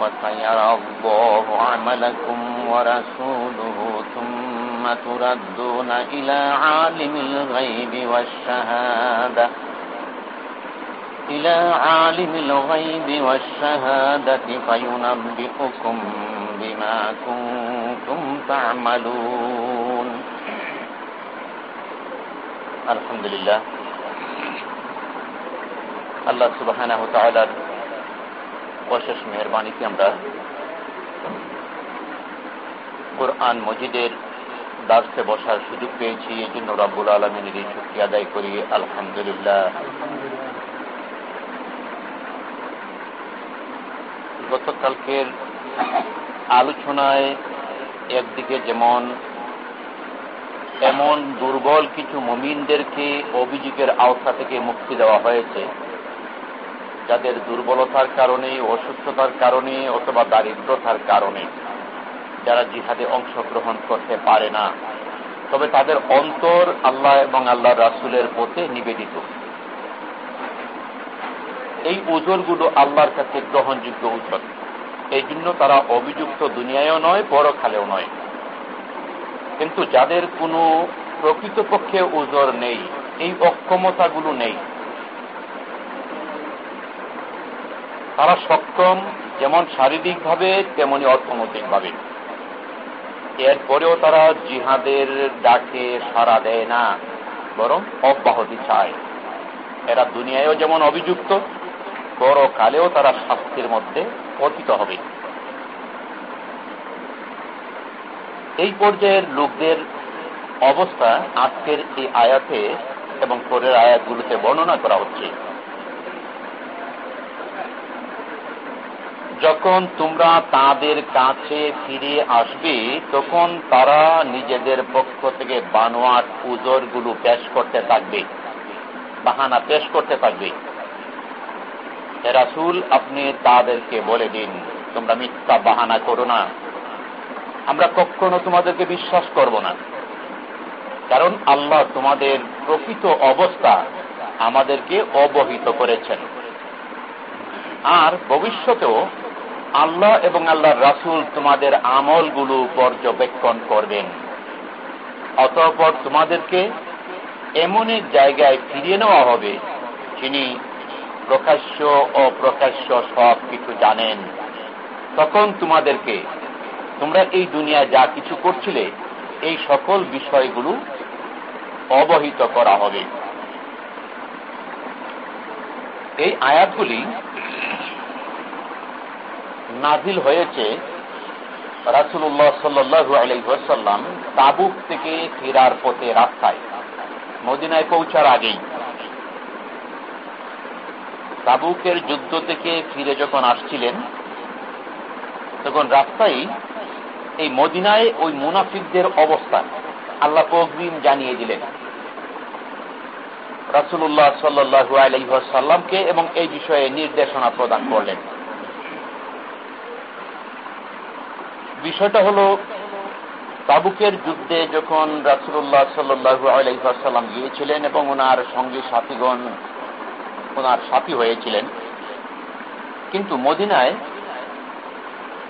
وسيرى الله عملكم ورسوله ثم تردون إلى عالم الغيب والشهادة. إلى عالم الغيب والشهادة فينبئكم بما كنتم تعملون. الحمد لله. الله سبحانه وتعالى অশেষ মেহরবানিতে আমরা কোরআন মজিদের দাসে বসার সুযোগ পেয়েছি, এই জন্য রাব্বুল আলমিনের এই শক্তি আদায় করি, আলহামদুলিল্লাহ। গতকালকের আলোচনায় একদিকে যেমন এমন দুর্বল কিছু মমিনদেরকে অভিযোগের আওতা থেকে মুক্তি দেওয়া হয়েছে যাদের দুর্বলতার কারণে, অসুস্থতার কারণে অথবা দারিদ্রতার কারণে যারা জিহাদে অংশগ্রহণ করতে পারে না। তবে তাদের অন্তর আল্লাহ এবং আল্লাহ রাসুলের পথে নিবেদিত। এই ওজরগুলো আল্লাহর কাছে গ্রহণযোগ্য ওজন এই জন্য তারা অভিযুক্ত দুনিয়ায়ও নয়, বড় খালেও নয়। কিন্তু যাদের কোনো প্রকৃতপক্ষে ওজর নেই, এই অক্ষমতাগুলো নেই। তারা সক্ষম যেমন শারীরিকভাবে, তেমনি অর্থনৈতিকভাবে। এরপরেও তারা জিহাদের ডাকে সাড়া দেয় না, বরং অব্যাহতি চায়। এরা দুনিয়ায়ও যেমন অভিযুক্ত কালেও তারা শাস্তির মধ্যে পতিত হবে। এই পর্যায়ের লোকদের অবস্থা আজকের এই আয়াতে এবং পরের আয়াতগুলোতে বর্ণনা করা হচ্ছে। যখন তোমরা তাদের কাছে ফিরে আসবে, তখন তারা নিজেদের পক্ষ থেকে বানোয়াটগুলো পেশ করতে থাকবে, বাহানা পেশ করতে থাকবে। রাসুল, আপনি তাদেরকে বলে দিন, তোমরা মিথ্যা বাহানা করো না। আমরা কখনো তোমাদেরকে বিশ্বাস করব না। কারণ আল্লাহ তোমাদের প্রকৃত অবস্থা আমাদেরকে অবহিত করেছেন। আর ভবিষ্যতেও আল্লাহ এবং আল্লাহর রাসুল তোমাদের আমলগুলো পর্যবেক্ষণ করবেন। অতঃপর তোমাদেরকে এমন এক জায়গায় ফিরিয়ে নেওয়া হবে, যিনি প্রকাশ্য ও প্রকাশ্য সব কিছু জানেন। তখন তোমাদেরকে, তোমরা এই দুনিয়ায় যা কিছু করছিলে, এই সকল বিষয়গুলো অবহিত করা হবে। এই আয়াতগুলি নাজিল হয়েছে রাসুল্লাহ সাল্লু আলহ্লাম তাবুক থেকে ফেরার পথে রাস্তায়। মদিনায় পৌঁছার আগেই। তাবুকের যুদ্ধ থেকে ফিরে যখন আসছিলেন, তখন রাস্তায় এই মদিনায় ওই মুনাফিকদের অবস্থা আল্লাহ তকবিম জানিয়ে দিলেন। রাসুল্লাহ সাল্লু আলহ্লামকে এবং এই বিষয়ে নির্দেশনা প্রদান করলেন। বিষয়টা হল, তাবুকের যুদ্ধে যখন রাসুল্লাহ সাল্লু আলাইসাল্লাম গিয়েছিলেন এবং ওনার সঙ্গী সাথীগণ, ওনার সাথী হয়েছিলেন, কিন্তু মদিনায়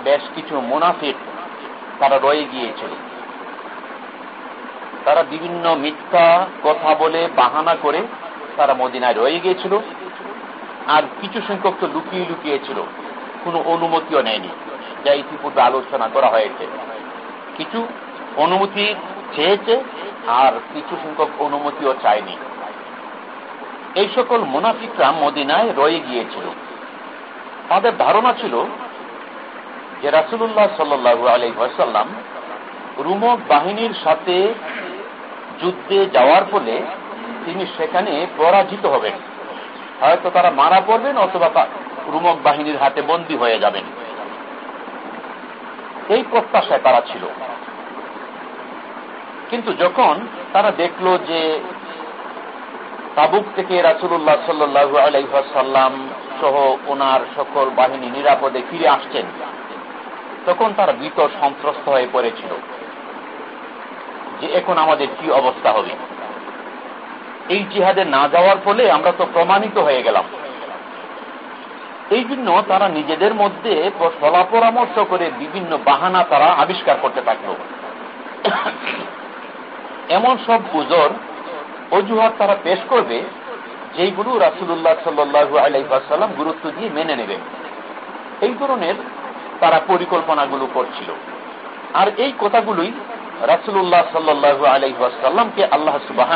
বেশ কিছু মুনাফিক তারা রয়ে গিয়েছিল। তারা বিভিন্ন মিথ্যা কথা বলে, বাহানা করে তারা মদিনায় রয়ে গিয়েছিল, আর কিছু সংখ্যক তো লুকিয়ে লুকিয়েছিল, কোনো অনুমতিও নেয়নি। যা ইতিপূর্বে আলোচনা করা হয়েছে। কিছু অনুমতি চেয়েছে আর কিছু সংখ্যক অনুমতিও চায়নি। এই সকল মুনাফিকরা মদিনায় রয়ে গিয়েছিল। তাদের ধারণা ছিল যে রাসুল্লাহ সাল্লু আলহাসাল্লাম রুমক বাহিনীর সাথে যুদ্ধে যাওয়ার ফলে তিনি সেখানে পরাজিত হবেন। হয়তো তারা মারা পড়বেন অথবা রুমক বাহিনীর হাতে বন্দী হয়ে যাবেন। এই প্রত্যাশায় তারা ছিল। কিন্তু যখন তারা দেখল যে তাবুক থেকে রাসুল্লাহ সাল্লু আলাইসাল্লাম সহ ওনার সকল বাহিনী নিরাপদে ফিরে আসছেন, তখন তারা ভীত সন্ত্রস্ত হয়ে পড়েছিল যে এখন আমাদের কি অবস্থা হবে। এই জিহাদে না যাওয়ার ফলে আমরা তো প্রমাণিত হয়ে গেলাম। এই জন্য তারা নিজেদের মধ্যে সলা পরামর্শ করে বিভিন্ন বাহানা তারা আবিষ্কার করতে থাকল। এমন সব উজোর অজুহাত তারা পেশ করবে যেইগুলো রাসুল্লাহ সাল্লু আলাইসাল্লাম গুরুত্ব দিয়ে মেনে নেবেন এই ধরনের তারা পরিকল্পনাগুলো করছিল। আর এই কথাগুলোই রাসুল্লাহ সাল্লু আলাইসাল্লামকে আল্লাহ সুবাহ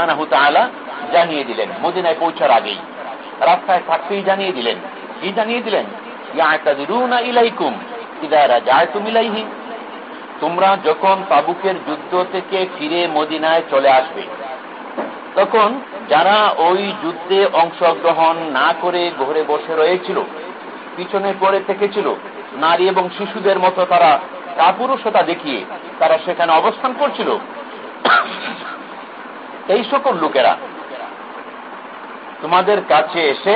জানিয়ে দিলেন, মদিনায় পৌঁছার আগেই। রাস্তায় থাকতেই জানিয়ে দিলেন। কি জানিয়ে দিলেন তোমরা যখন তাবুকের যুদ্ধ থেকে ফিরে মদিনায় চলে আসবে, তখন যারা ওই যুদ্ধে অংশগ্রহণ না করে ঘরে বসে রয়েছিল, পিছনে পড়ে থেকেছিল, নারী এবং শিশুদের মতো তারা কাপুরুষতা দেখিয়ে তারা সেখানে অবস্থান করছিল। এই সকল লোকেরা তোমাদের কাছে এসে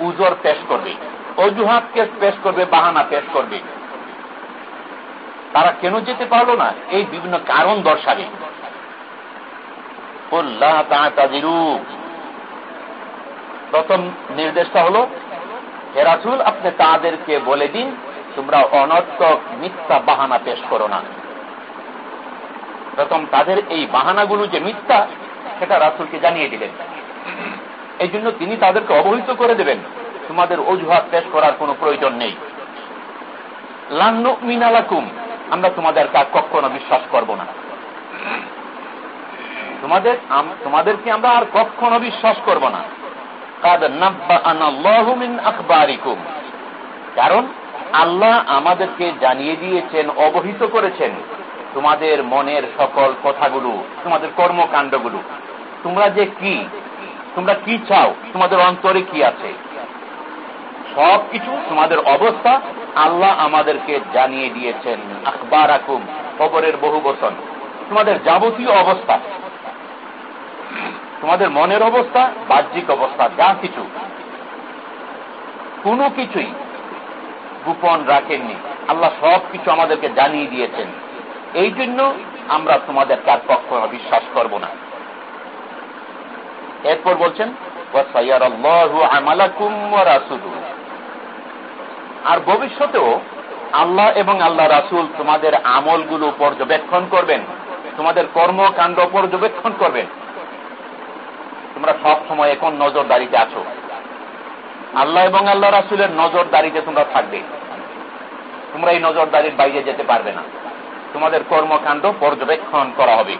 উজর পেশ করবে। অজুহাতকে পেশ করবে, বাহানা পেশ করবে। তারা কেন যেতে পারল না? এই বিভিন্ন কারণ দর্শাবে। প্রথম নির্দেশটা হলো হেরাসুল আপনি তাদেরকে বলে দিন, তোমরা অনর্থক মিথ্যা বাহানা পেশ করো না। প্রথম তাদের এই বাহানাগুলো যে মিথ্যা, সেটা রাসুলকে জানিয়ে দিলেন। এই জন্য তিনি তাদেরকে অবহিত করে দেবেন। তোমাদের অজুহাত পেশ করার কোনো প্রয়োজন নেই। লান্ন মিনালাকুম আমরা তোমাদের কাজ কখনো বিশ্বাস করব না। তোমাদের তোমাদেরকে আমরা আর কখনো বিশ্বাস করব না। কারণ আল্লাহ আমাদেরকে জানিয়ে দিয়েছেন, অবহিত করেছেন তোমাদের মনের সকল কথাগুলো, তোমাদের কর্মকাণ্ডগুলো। তোমরা যে কি তোমরা কি চাও? তোমাদের অন্তরে কি আছে? সব কিছু তোমাদের অবস্থা আল্লাহ আমাদেরকে জানিয়ে দিয়েছেন। আখবার আকুম খবরের বহু বচন। তোমাদের যাবতীয় অবস্থা, তোমাদের মনের অবস্থা, বাহ্যিক অবস্থা, যা কিছু, কোনো কিছুই গোপন রাখেননি। আল্লাহ সব কিছু আমাদেরকে জানিয়ে দিয়েছেন। এই জন্য আমরা তোমাদের তার পক্ষ বিশ্বাস করব না। এরপর বলছেন আর ভবিষ্যতেও আল্লাহ এবং আল্লাহ রাসুল তোমাদের আমলগুলো পর্যবেক্ষণ করবেন, তোমাদের কর্মকাণ্ড পর্যবেক্ষণ করবেন। তোমরা সব সময় এখন নজরদারিতে আছো। আল্লাহ এবং আল্লাহ রাসুলের নজরদারিতে তোমরা থাকবে। তোমরা এই নজরদারির বাইরে যেতে পারবে না। তোমাদের কর্মকাণ্ড পর্যবেক্ষণ করা হবে।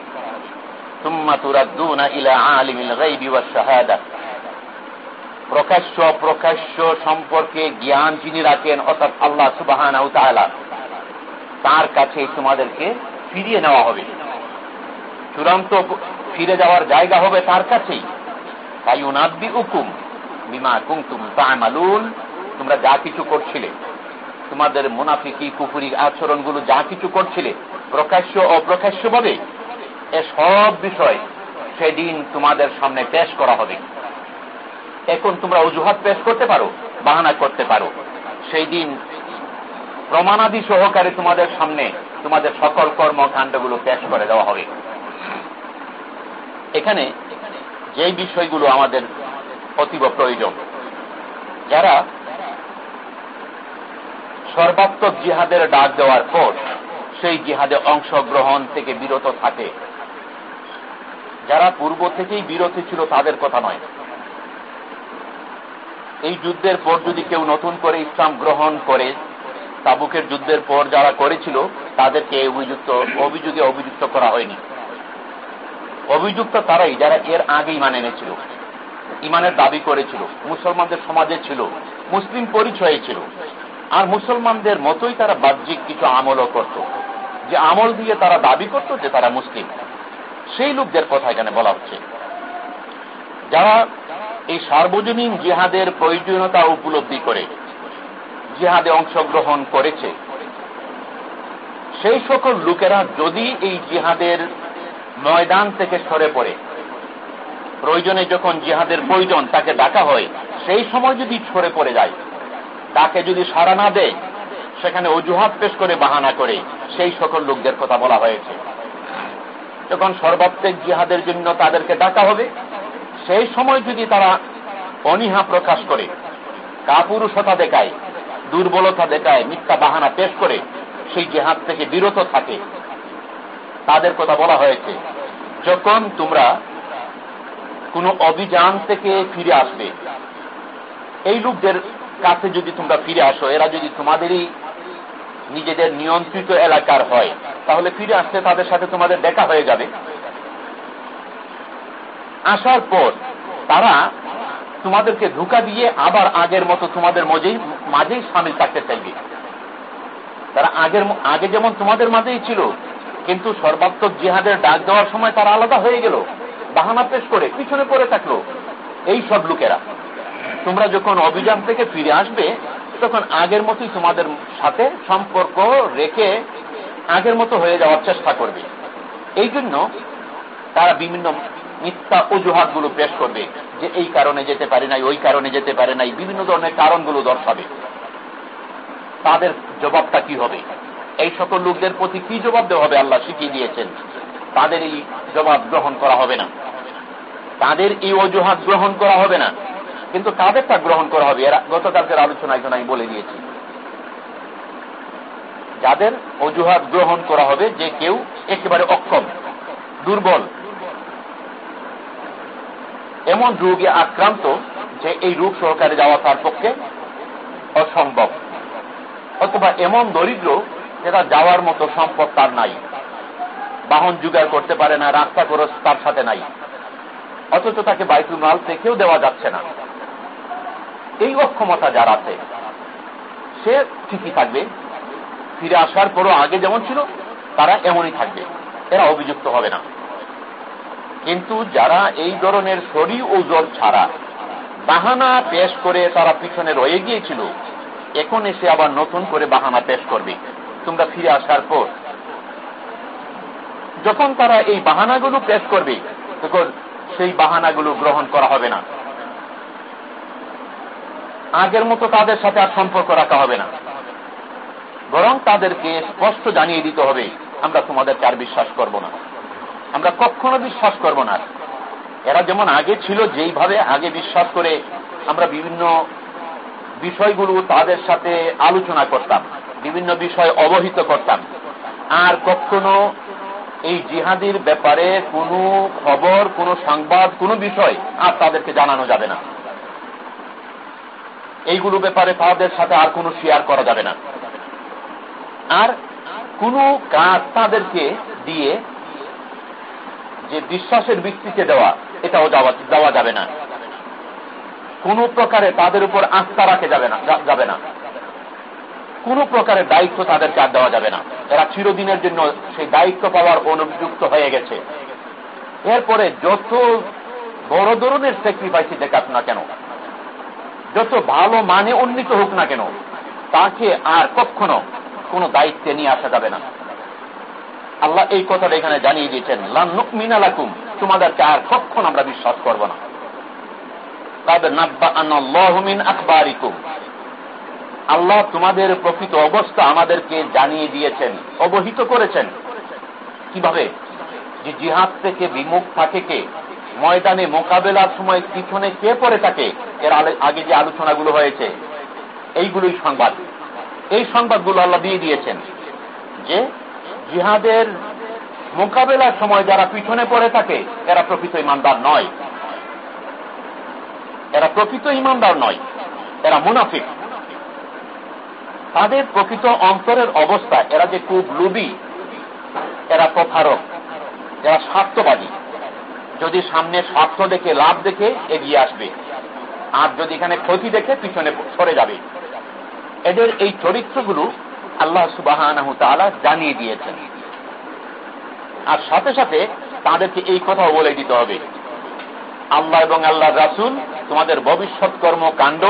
প্রকাশ্য প্রকাশ্য সম্পর্কে জ্ঞান যিনি রাখেন, অর্থাৎ আল্লাহ সুবাহান তার কাছে তোমাদেরকে ফিরিয়ে নেওয়া হবে। চূড়ান্ত ফিরে যাওয়ার জায়গা হবে তার কাছেই। তাই উনাব্বি উকুম বিমা কুমতুম তামালুন, তোমরা যা কিছু করছিলে, তোমাদের মুনাফিকি কুপুরি আচরণগুলো যা কিছু করছিলে, প্রকাশ্য অপ্রকাশ্য ভাবে এ সব বিষয় সেদিন তোমাদের সামনে পেশ করা হবে। এখন তোমরা অজুহাত পেশ করতে পারো, বাহানা করতে পারো। সেই দিন প্রমাণাদি সহকারে তোমাদের সামনে তোমাদের সকল কর্মকাণ্ডগুলো পেশ করে দেওয়া হবে। এখানে যে বিষয়গুলো আমাদের অতীব প্রয়োজন, যারা সর্বাত্মক জিহাদের ডাক দেওয়ার পর সেই জিহাদে অংশগ্রহণ থেকে বিরত থাকে যারা পূর্ব থেকেই বিরতি ছিল তাদের কথা নয়। এই যুদ্ধের পর যদি কেউ নতুন করে ইসলাম গ্রহণ করে, তাবুকের যুদ্ধের পর যারা করেছিল, তাদেরকে অভিযুক্ত, অভিযোগে অভিযুক্ত করা হয়নি। অভিযুক্ত তারাই যারা এর আগে ইমান এনেছিল, ইমানের দাবি করেছিল, মুসলমানদের সমাজে ছিল, মুসলিম পরিচয়ে ছিল। আর মুসলমানদের মতোই তারা বাহ্যিক কিছু আমলও করত। যে আমল দিয়ে তারা দাবি করত যে তারা মুসলিম। সেই লোকদের কথা এখানে বলা হচ্ছে। যারা এই সার্বজনীন জিহাদের প্রয়োজনীয়তা উপলব্ধি করে, জিহাদে অংশগ্রহণ করেছে, সেই সকল লোকেরা যদি এই জিহাদের ময়দান থেকে সরে পড়ে, প্রয়োজনে যখন জিহাদের প্রয়োজন তাকে ডাকা হয়, সেই সময় যদি সরে পড়ে যায়, তাকে যদি সারা না দেয়, সেখানে অজুহাত পেশ করে বাহানা করে, সেই সকল লোকদের কথা বলা হয়েছে। যখন সর্বাত্মিক জিহাদের জন্য তাদেরকে ডাকা হবে, সেই সময় যদি তারা অনীহা প্রকাশ করে, কাপুরুষতা দেখায়, দুর্বলতা দেখায়, মিথ্যা বাহানা পেশ করে, সেই জেহাদ থেকে বিরত থাকে। তাদের কথা বলা হয়েছে, যখন তোমরা কোনো অভিযান থেকে ফিরে আসবে, এই লোকদের কাছে যদি তোমরা ফিরে আসো, এরা যদি তোমাদেরই নিজেদের নিয়ন্ত্রিত এলাকার হয়। তাহলে ফিরে আসতে তাদের সাথে তোমাদের দেখা হয়ে যাবে। আসার পর তারা তোমাদেরকে ধোকা দিয়ে আবার আগের মতো তোমাদের মজেই মাঝেই সামিল থাকতে চাইবে। তারা আগের আগে যেমন তোমাদের মাঝেই ছিল, কিন্তু সর্বাত্মক জিহাদের ডাক দেওয়ার সময় তারা আলাদা হয়ে গেল, বাহানা পেশ করে পিছনে পড়ে থাকল। এই সব লোকেরা। তোমরা যখন অভিযান থেকে ফিরে আসবে তখন আগের মতোই তোমাদের সাথে সম্পর্ক রেখে আগের মতো হয়ে যাওয়ার চেষ্টা করবে। এই জন্য তারা বিভিন্ন মিথ্যা অজুহাতগুলো পেশ করবে যে এই কারণে যেতে পারে নাই, ওই কারণে যেতে পারে নাই, বিভিন্ন ধরনের কারণগুলো দর্শাবে। তাদের জবাবটা কি হবে? এই সকল লোকদের প্রতি কি জবাব দেওয়া হবে? আল্লাহ শিখিয়ে দিয়েছেন। তাদের এই জবাব গ্রহণ করা হবে না। তাদের এই অজুহাত গ্রহণ করা হবে না। কিন্তু তাদেরটা গ্রহণ করা হবে? এরা গতকালকের আলোচনায় আমি বলে দিয়েছি। যাদের অজুহাত গ্রহণ করা হবে, যে কেউ একেবারে অক্ষম, দুর্বল, এমন রোগে আক্রান্ত যে এই রোগ সহকারে যাওয়া তার পক্ষে অসম্ভব, অথবা এমন দরিদ্র যেটা যাওয়ার মতো সম্পদ তার নাই, বাহন জোগাড় করতে পারে না রাস্তা খরচ তার সাথে নাই, অথচ তাকে বাইতুল মাল থেকেও দেওয়া যাচ্ছে না। এই অক্ষমতা যার আছে, সে ঠিকই থাকবে। ফিরে আসার পরও আগে যেমন ছিল, তারা এমনই থাকবে। এরা অভিযুক্ত হবে না। কিন্তু যারা এই ধরনের শরী ওজন ছাড়া বাহানা পেশ করে তারা পিছনে রয়ে গিয়েছিল, এখন এসে আবার নতুন করে বাহানা পেশ করবে। তোমরা ফিরে আসার পর। যখন তারা এই বাহানাগুলো পেশ করবে, তখন সেই বাহানাগুলো গ্রহণ করা হবে না। আগের মতো তাদের সাথে আর সম্পর্ক রাখা হবে না। বরং তাদেরকে স্পষ্ট জানিয়ে দিতে হবে, আমরা তোমাদেরকে আর বিশ্বাস করব না। আমরা কখনো বিশ্বাস করব না। এরা যেমন আগে ছিল, যেইভাবে আগে বিশ্বাস করে আমরা বিভিন্ন বিষয়গুলো তাদের সাথে আলোচনা করতাম, বিভিন্ন বিষয় অবহিত করতাম। আর কখনো এই জিহাদির ব্যাপারে কোনো খবর, কোনো সংবাদ, কোনো বিষয় আর তাদেরকে জানানো যাবে না। এইগুলো ব্যাপারে তাদের সাথে আর কোনো শেয়ার করা যাবে না। আর কোনো কাজ তাদেরকে দিয়ে যে বিশ্বাসের ভিত্তিতে দেওয়া, এটাও দেওয়া যাবে না। কোন প্রকারে তাদের উপর আস্থা রাখে যাবে না যাবে না। কোন প্রকারের দায়িত্ব তাদেরকে আর দেওয়া যাবে না। এরা চিরদিনের জন্য সেই দায়িত্ব পাওয়ার অনুযুক্ত হয়ে গেছে। এরপরে যত বড় ধরনের স্যাক্রিফাইসি দেখাত না কেন যত ভালো মানে উন্নীত হোক না কেন, তাকে আর কখনো কোনো দায়িত্বে নিয়ে আসা যাবে না। আল্লাহ এই কথাটা এখানে জানিয়ে দিয়েছেন মিনালাকুম তোমাদেরকে আর কখন আমরা বিশ্বাস করব না। আল্লাহ তোমাদের প্রকৃত অবস্থা আমাদেরকে জানিয়ে দিয়েছেন, অবহিত করেছেন। কীভাবে? যে জিহাদ থেকে বিমুখ থাকে কে? ময়দানে মোকাবেলার সময় পিছনে কে পড়ে থাকে? এর আগে যে আলোচনাগুলো হয়েছে, এইগুলোই সংবাদ। এই সংবাদগুলো আল্লাহ দিয়ে দিয়েছেন যে, জিহাদের মোকাবেলার সময় যারা পিছনে পড়ে থাকে, এরা প্রকৃত ইমানদার নয়। এরা প্রকৃত ইমানদার নয়। এরা মুনাফিক। তাদের প্রকৃত অন্তরের অবস্থা, এরা যে খুব লুবি, এরা প্রথারক এরা স্বার্থবাদী। যদি সামনে স্বার্থ দেখে, লাভ দেখে এগিয়ে আসবে। আর যদি এখানে ক্ষতি দেখে পিছনে সরে যাবে। এদের এই চরিত্রগুলো আল্লাহ সুবাহ জানিয়ে দিয়েছেন। আর সাথে সাথে তাদেরকে এই কথাও বলে দিতে হবে। আল্লাহ এবং আল্লাহ রাসুল তোমাদের ভবিষ্যৎ কর্মকাণ্ড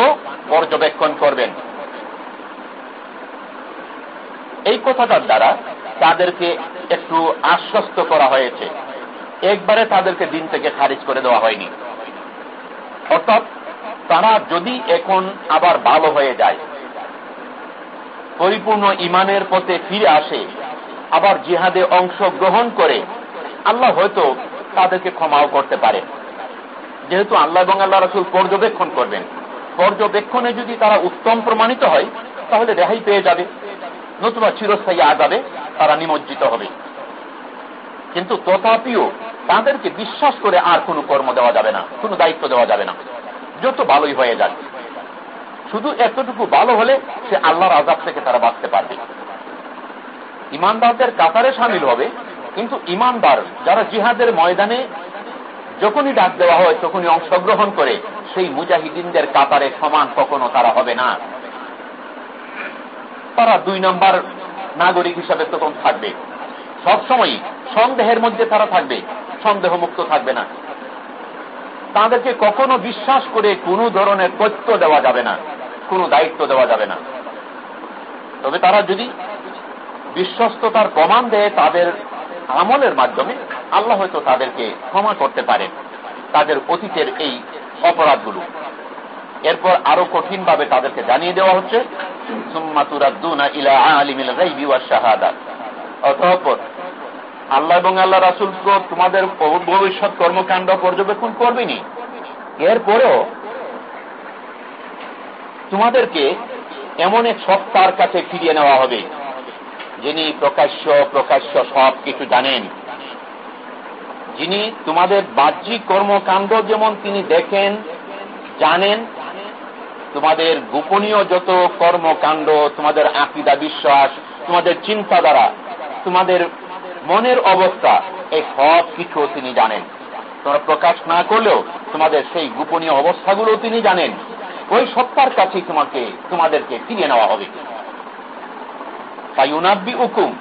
পর্যবেক্ষণ করবেন। এই কথাটার দ্বারা তাদেরকে একটু আশ্বস্ত করা হয়েছে। একবারে তাদেরকে দিন থেকে খারিজ করে দেওয়া হয়নি। অর্থাৎ তারা যদি এখন আবার ভালো হয়ে যায়, পরিপূর্ণ ইমানের পথে ফিরে আসে, আবার জিহাদে অংশ গ্রহণ করে, আল্লাহ হয়তো তাদেরকে ক্ষমাও করতে পারে। যেহেতু আল্লাহ এবং আল্লাহ রসুল পর্যবেক্ষণ করবেন। পর্যবেক্ষণে যদি তারা উত্তম প্রমাণিত হয়, তাহলে রেহাই পেয়ে যাবে, নতুবা চিরস্থায়ী আজাবে তারা নিমজ্জিত হবে। কিন্তু তথাপিও তাদেরকে বিশ্বাস করে আর কোনো কর্ম দেওয়া যাবে না, কোনো দায়িত্ব দেওয়া যাবে না। যত ভালোই হয়ে যাবে শুধু এতটুকু ভালো হলে সে আল্লাহর আজাব থেকে তারা বাঁচতে পারবে। ইমানদারদের কাতারে সামিল হবে, কিন্তু ইমানদার যারা জিহাদের ময়দানে যখনই ডাক দেওয়া হয়, তখনই অংশগ্রহণ করে, সেই মুজাহিদিনদের কাতারে সমান কখনো তারা হবে না। তারা দুই নম্বর নাগরিক হিসাবে তখন থাকবে। সবসময় সন্দেহের মধ্যে তারা থাকবে সন্দেহ মুক্ত থাকবে না। তাদেরকে কখনো বিশ্বাস করে কোনো ধরনের তথ্য দেওয়া যাবে না, কোনো দায়িত্ব দেওয়া যাবে না। তবে তারা যদি বিশ্বস্ততার প্রমাণ দেয় তাদের আমলের মাধ্যমে, আল্লাহ হয়তো তাদেরকে ক্ষমা করতে পারেন, তাদের অতীতের এই অপরাধগুলো। এরপর আরও কঠিন ভাবে তাদেরকে জানিয়ে দেওয়া হচ্ছে অতঃপর আল্লাহ এবং আল্লাহ রাসুল তোমাদের ভবিষ্যৎ কর্মকাণ্ড পর্যবেক্ষণ করবেনি। এরপরেও তোমাদেরকে এমন এক সত্তার কাছে ফিরিয়ে নেওয়া হবে, যিনি প্রকাশ্য প্রকাশ্য সব কিছু জানেন। যিনি তোমাদের বাহ্যিক কর্মকাণ্ড যেমন তিনি দেখেন, জানেন, তোমাদের গোপনীয় যত কর্মকাণ্ড, তোমাদের আকিদা বিশ্বাস, তোমাদের চিন্তাধারা, তোমাদের মনের অবস্থা, এই সব কিছু তিনি জানেন। তোমরা প্রকাশ না করলেও তোমাদের সেই গোপনীয় অবস্থাগুলো তিনি জানেন। ওই সত্তার কাছেই তোমাকে, তোমাদেরকে ফিরিয়ে নেওয়া হবে। তাইউনাব্বি উকুম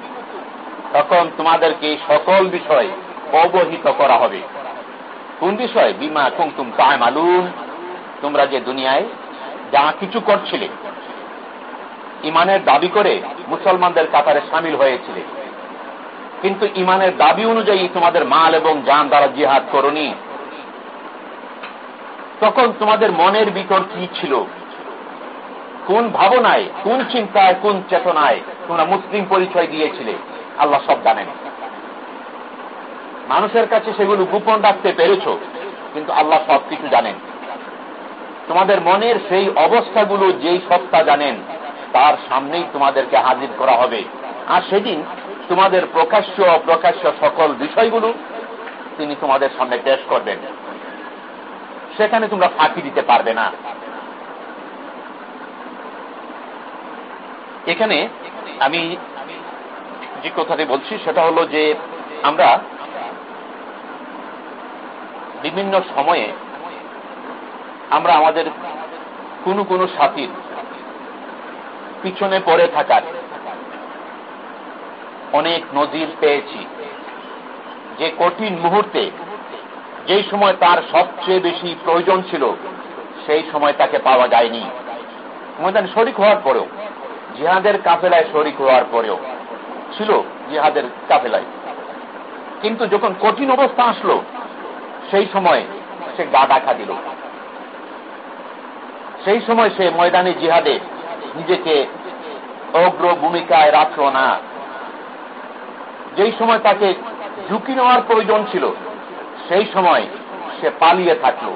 তখন তোমাদেরকে সকল বিষয় অবহিত করা হবে। কোন বিষয়? বিমা কুমতুম তাই মালুন তোমরা যে দুনিয়ায় যা কিছু করছিলে, ইমানের দাবি করে মুসলমানদের কাতারে সামিল হয়েছিলে। কিন্তু ইমানের দাবি অনুযায়ী তোমাদের মাল এবং যান দ্বারা জিহাদ করনি। তখন তোমাদের মনের ভিতর কি ছিল? কোন ভাবনায়, কোন চিন্তায়, কোন চেতনায় তোমরা মুসলিম পরিচয় দিয়েছিলে? আল্লাহ সব জানেন। মানুষের কাছে সেগুলো গোপন রাখতে পেরেছ, কিন্তু আল্লাহ সব কিছু জানেন। তোমাদের মনের সেই অবস্থাগুলো যেই সত্তা জানেন, তার সামনেই তোমাদেরকে হাজির করা হবে। আর সেদিন তোমাদের প্রকাশ্য প্রকাশ্য সকল বিষয়গুলো তিনি তোমাদের সামনে পেশ করবেন। সেখানে তোমরা ফাঁকি দিতে পারবে না। এখানে আমি যে কথাটি বলছি সেটা হলো যে আমরা বিভিন্ন সময়ে আমরা আমাদের কোনো কোনো সাথীর পিছনে পড়ে থাকার অনেক নজির পেয়েছি। যে কঠিন মুহূর্তে, যেই সময় তার সবচেয়ে বেশি প্রয়োজন ছিল, সেই সময় তাকে পাওয়া যায়নি। ময়দান শরিক হওয়ার পরেও, জিহাদের কাফেলায় শরিক হওয়ার পরেও ছিল জিহাদের কাফেলায়। কিন্তু যখন কঠিন অবস্থা আসলো, সেই সময় সে গা ডাকা দিল। সেই সময় সে ময়দানে জিহাদে নিজেকে অগ্র ভূমিকায় রাখল না। যেই সময় তাকে ঝুঁকি নেওয়ার প্রয়োজন ছিল, সেই সময় সে পালিয়ে থাকল।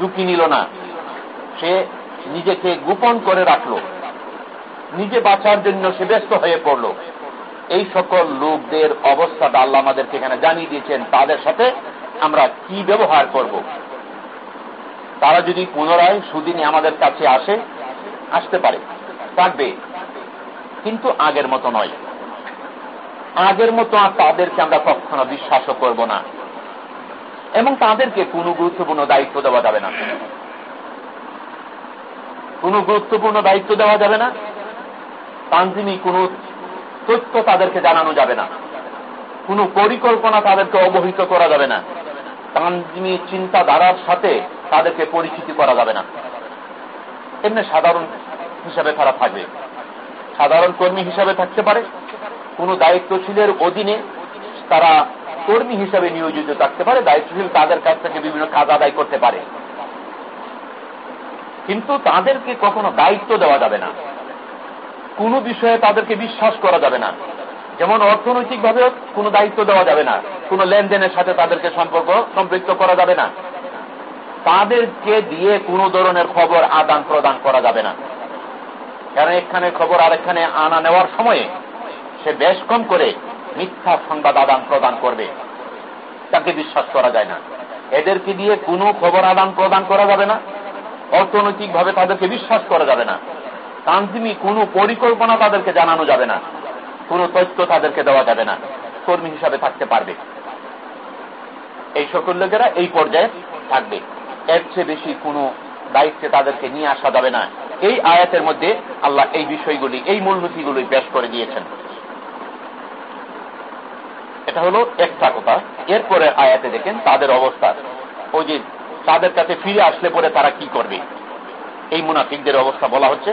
ঝুঁকি নিল না। সে নিজেকে গোপন করে রাখল। নিজে বাঁচার জন্য সে ব্যস্ত হয়ে পড়ল। এই সকল লোকদের অবস্থাটা আল্লাহ আমাদেরকে এখানে জানিয়ে দিয়েছেন, তাদের সাথে আমরা কি ব্যবহার করব? তারা যদি পুনরায় সুদিনে আমাদের কাছে আসে, আসতে পারে, থাকবে, কিন্তু আগের মতো নয়। আগের মতো আর তাদেরকে আমরা কখনো বিশ্বাসও করব না। এবং তাদেরকে কোনো গুরুত্বপূর্ণ দায়িত্ব দেওয়া যাবে না। কোনো গুরুত্বপূর্ণ দায়িত্ব দেওয়া যাবে না। তানজিমি কোন তথ্য তাদেরকে জানানো যাবে না। কোন পরিকল্পনা তাদেরকে অবহিত করা যাবে না। তানজিমি চিন্তাধারার সাথে তাদেরকে পরিচিতি করা যাবে না। এমনি সাধারণ হিসাবে তারা থাকবে। সাধারণ কর্মী হিসাবে থাকতে পারে। কোন দায়িত্বশীলের অধীনে তারা কর্মী হিসাবে নিয়োজিত থাকতে পারে, দায়িত্বশীল তাদের কাছ থেকে বিভিন্ন কাজ আদায় করতে পারে। কিন্তু তাদেরকে কখনো দায়িত্ব দেওয়া যাবে না। কোনো বিষয়ে তাদেরকে বিশ্বাস করা যাবে না। যেমন অর্থনৈতিকভাবে কোনো দায়িত্ব দেওয়া যাবে না। কোনো লেনদেনের সাথে তাদেরকে সম্পর্ক সম্পৃক্ত করা যাবে না। তাদেরকে দিয়ে কোনো ধরনের খবর আদান প্রদান করা যাবে না। কারণ এখানে খবর আরেকখানে আনা নেওয়ার সময়ে সে বেশ কম করে মিথ্যা সংবাদ আদান প্রদান করবে। তাকে বিশ্বাস করা যায় না। এদেরকে দিয়ে কোনো খবর আদান প্রদান করা যাবে না। অর্থনৈতিকভাবে তাদেরকে বিশ্বাস করা যাবে না। তানজিমি কোনো পরিকল্পনা তাদেরকে জানানো যাবে না। কোনো তথ্য তাদেরকে দেওয়া যাবে না। কর্মী হিসাবে থাকতে পারবে। এই সকল লোকেরা এই পর্যায়ে থাকবে। এর চেয়ে বেশি কোনো দায়িত্বে তাদেরকে নিয়ে আসা যাবে না। এই আয়াতের মধ্যে আল্লাহ এই বিষয়গুলি, এই মূলনীতিগুলি পেশ করে দিয়েছেন। এটা হলো একটা কথা এরপরে আয়াতে দেখেন তাদের অবস্থা ওই যে তাদের কাছে ফিরে আসলে পরে তারা কি করবে এই মুনাফিকদের অবস্থা বলা হচ্ছে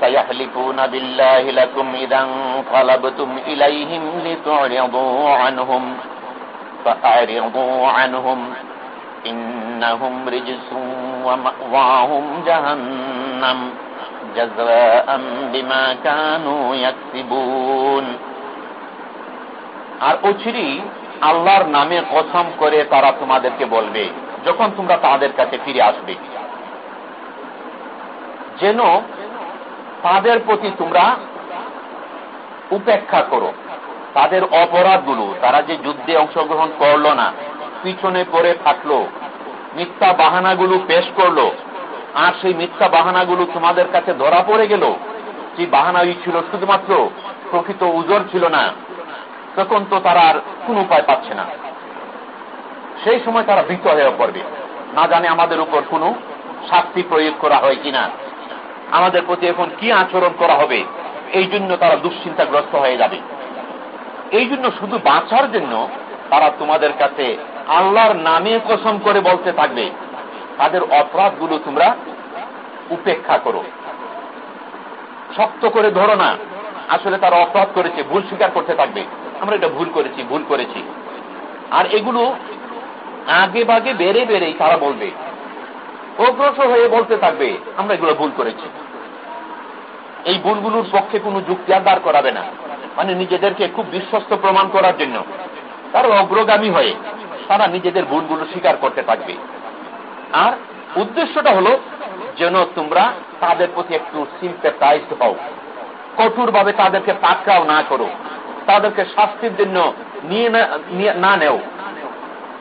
سيحلفون بالله لكم إذا انقلبتم إليهم لتعرضوا عنهم فأعرضوا عنهم إنهم رجس ومأواهم جهنم جزاء بما كانوا يكسبون আর অচিরি আল্লাহর নামে কসম করে তারা তোমাদেরকে বলবে, যখন তোমরা তাদের কাছে ফিরে আসবে। যেন তাদের প্রতি তোমরা উপেক্ষা করো। তাদের অপরাধগুলো, তারা যে যুদ্ধে অংশগ্রহণ করল না, পিছনে পড়ে থাকল, মিথ্যা বাহানাগুলো পেশ করল, আর সেই মিথ্যা বাহানাগুলো তোমাদের কাছে ধরা পড়ে গেল যে বাহানাই ছিল শুধুমাত্র প্রকৃত উজর ছিল না তখন তো তারা আর কোন উপায় পাচ্ছে না। সেই সময় তারা ভীত হয়ে পড়বে। না জানে আমাদের উপর কোনো শাস্তি প্রয়োগ করা হয় কিনা। আমাদের প্রতি এখন কি আচরণ করা হবে, এই জন্য তারা দুশ্চিন্তাগ্রস্ত হয়ে যাবে। এই জন্য শুধু বাঁচার জন্য তারা তোমাদের কাছে আল্লাহর নামে কসম করে বলতে থাকবে, তাদের অপরাধগুলো তোমরা উপেক্ষা করো। শক্ত করে ধরো না, আসলে তারা অপরাধ করেছে, ভুল স্বীকার করতে থাকবে। আমরা এটা ভুল করেছি ভুল করেছি। আর এগুলো আগে বাগে বেড়ে বেড়েই তারা বলবে। অগ্রসর হয়ে বলতে থাকবে, আমরা এগুলো ভুল করেছি। এই ভুলগুলোর পক্ষে কোনো যুক্তি আর দাঁড় করাবে না। মানে নিজেদেরকে খুব বিশ্বস্ত প্রমাণ করার জন্য। তারা অগ্রগামী হয়ে তারা নিজেদের ভুলগুলো স্বীকার করতে থাকবে। আর উদ্দেশ্যটা হলো যেন তোমরা তাদের প্রতি একটু সিম্পেটাইজড হও। কঠোরভাবে তাদেরকে পাকড়াও না করো। তাদেরকে শাস্তির জন্য নিয়ে না নেও।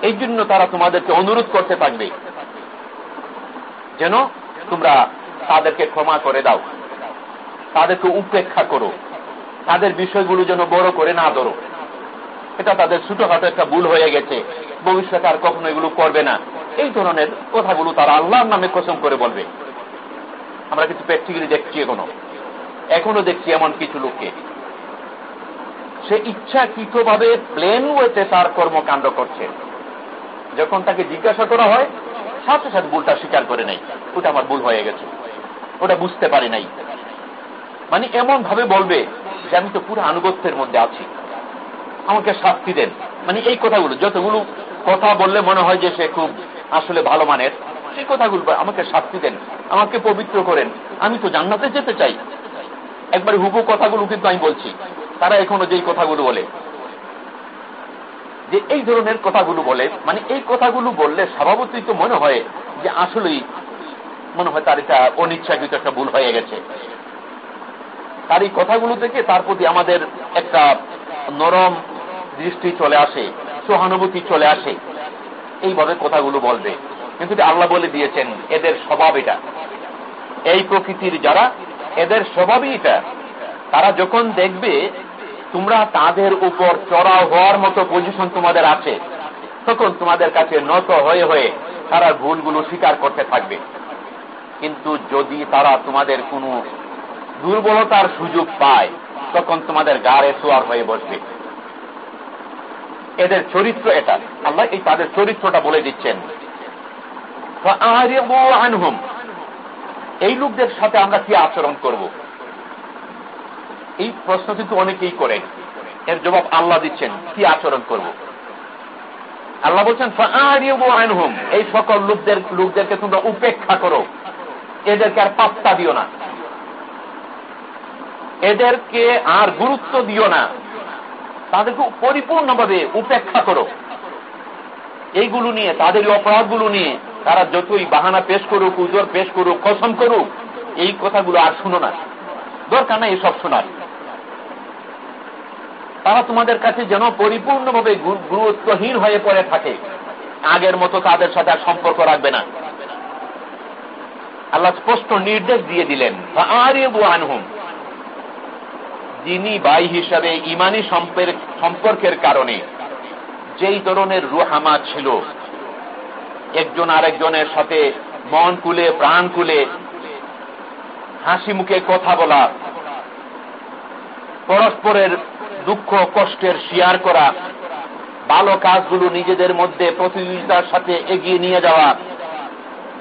এই জন্য তারা তোমাদেরকে অনুরোধ করতে থাকবে। যেন তোমরা তাদেরকে ক্ষমা করে দাও। তাদেরকে উপেক্ষা করো। তাদের বিষয়গুলো যেন বড় করে না ধরো। এটা তাদের ছোটখাটো একটা ভুল হয়ে গেছে। ভবিষ্যতে আর কখনো এগুলো করবে না। এই ধরনের কথাগুলো তারা আল্লাহর নামে কসম করে বলবে। আমরা কিছু প্র্যাকটিক্যালি দেখছি এখনও। এখনও দেখছি এমন কিছু লোককে। সে ইচ্ছাকৃতভাবে প্লেন ওয়েতে তার কর্মকাণ্ড করছে। যখন তাকে জিজ্ঞাসা করা হয়, সাথে সাথে ভুলটা স্বীকার করে নেই ওটা আমার ভুল হয়ে গেছে। ওটা বুঝতে পারি নাই। মানে এমন ভাবে বলবে যে আমি তো পুরো আনুগত্যের মধ্যে আছি। আমাকে শাস্তি দেন। মানে এই কথাগুলো, যতগুলো কথা বললে মনে হয় যে সে খুব আসলে ভালো মানের, সেই কথাগুলো আমাকে শাস্তি দেন। আমাকে পবিত্র করেন। আমি তো জান্নাতে যেতে চাই। একবার হুবু কথাগুলো কিন্তু আমি বলছি। তারা এখনও যেই কথাগুলো বলে। যে এই ধরনের কথাগুলো বলে মানে এই কথাগুলো বললে স্বভাবতই তো মনে হয় যে আসলেই মনে হয় তার এটা অনিচ্ছাকৃত একটা ভুল হয়ে গেছে। তার এই কথাগুলো থেকে তার প্রতি আমাদের একটা নরম দৃষ্টি চলে আসে, সহানুভূতি চলে আসে। এইভাবে কথাগুলো বলবে। কিন্তু আল্লাহ বলে দিয়েছেন, এদের স্বভাব এটা। এই প্রকৃতির যারা এদের স্বভাবই এটা। তারা যখন দেখবে তোমরা তাদের উপর চড়াও হওয়ার মতো পজিশন তোমাদের আছে, তখন তোমাদের কাছে নত হয়ে হয়ে তারা ভুলগুলো স্বীকার করতে থাকবে। কিন্তু যদি তারা তোমাদের কোনো দুর্বলতার সুযোগ পায়, তখন তোমাদের গাড়ে সোয়ার হয়ে বসবে। এদের চরিত্র এটা। আল্লাহ এই তাদের চরিত্রটা বলে দিচ্ছেন। এই লোকদের সাথে আমরা কি আচরণ করব? এই প্রশ্ন কিন্তু অনেকেই করেন এর জবাব আল্লাহ দিচ্ছেন, কি আচরণ করব? আল্লাহ বলছেন এই সকল লোকদের, লোকদেরকে তোমরা উপেক্ষা করো। এদেরকে আর পাত্তা দিও না। এদেরকে আর গুরুত্ব দিও না। তাদেরকে পরিপূর্ণভাবে উপেক্ষা করো। এইগুলো নিয়ে, তাদের অপরাধগুলো নিয়ে তারা যতই বাহানা পেশ করুক, উজোর পেশ করুক কসম করুক, এই কথাগুলো আর শুনো না। দরকার না এসব শোনার। তারা তোমাদের কাছে যেন পরিপূর্ণভাবে গুরুত্বহীন হয়ে পড়ে থাকে। আগের মতো তাদের সাথে আর সম্পর্ক রাখবে না। আল্লাহ স্পষ্ট নির্দেশ দিয়ে দিলেন আনহুম। যিনি বাই হিসাবে ইমানি সম্পর্কের কারণে যেই ধরনের রুহামা ছিল একজন আরেকজনের সাথে মন কুলে প্রাণ কুলে হাসি মুখে কথা বলা, পরস্পরের দুঃখ, কষ্টের শেয়ার করা, ভালো কাজগুলো নিজেদের মধ্যে প্রতিযোগিতার সাথে এগিয়ে নিয়ে যাওয়া,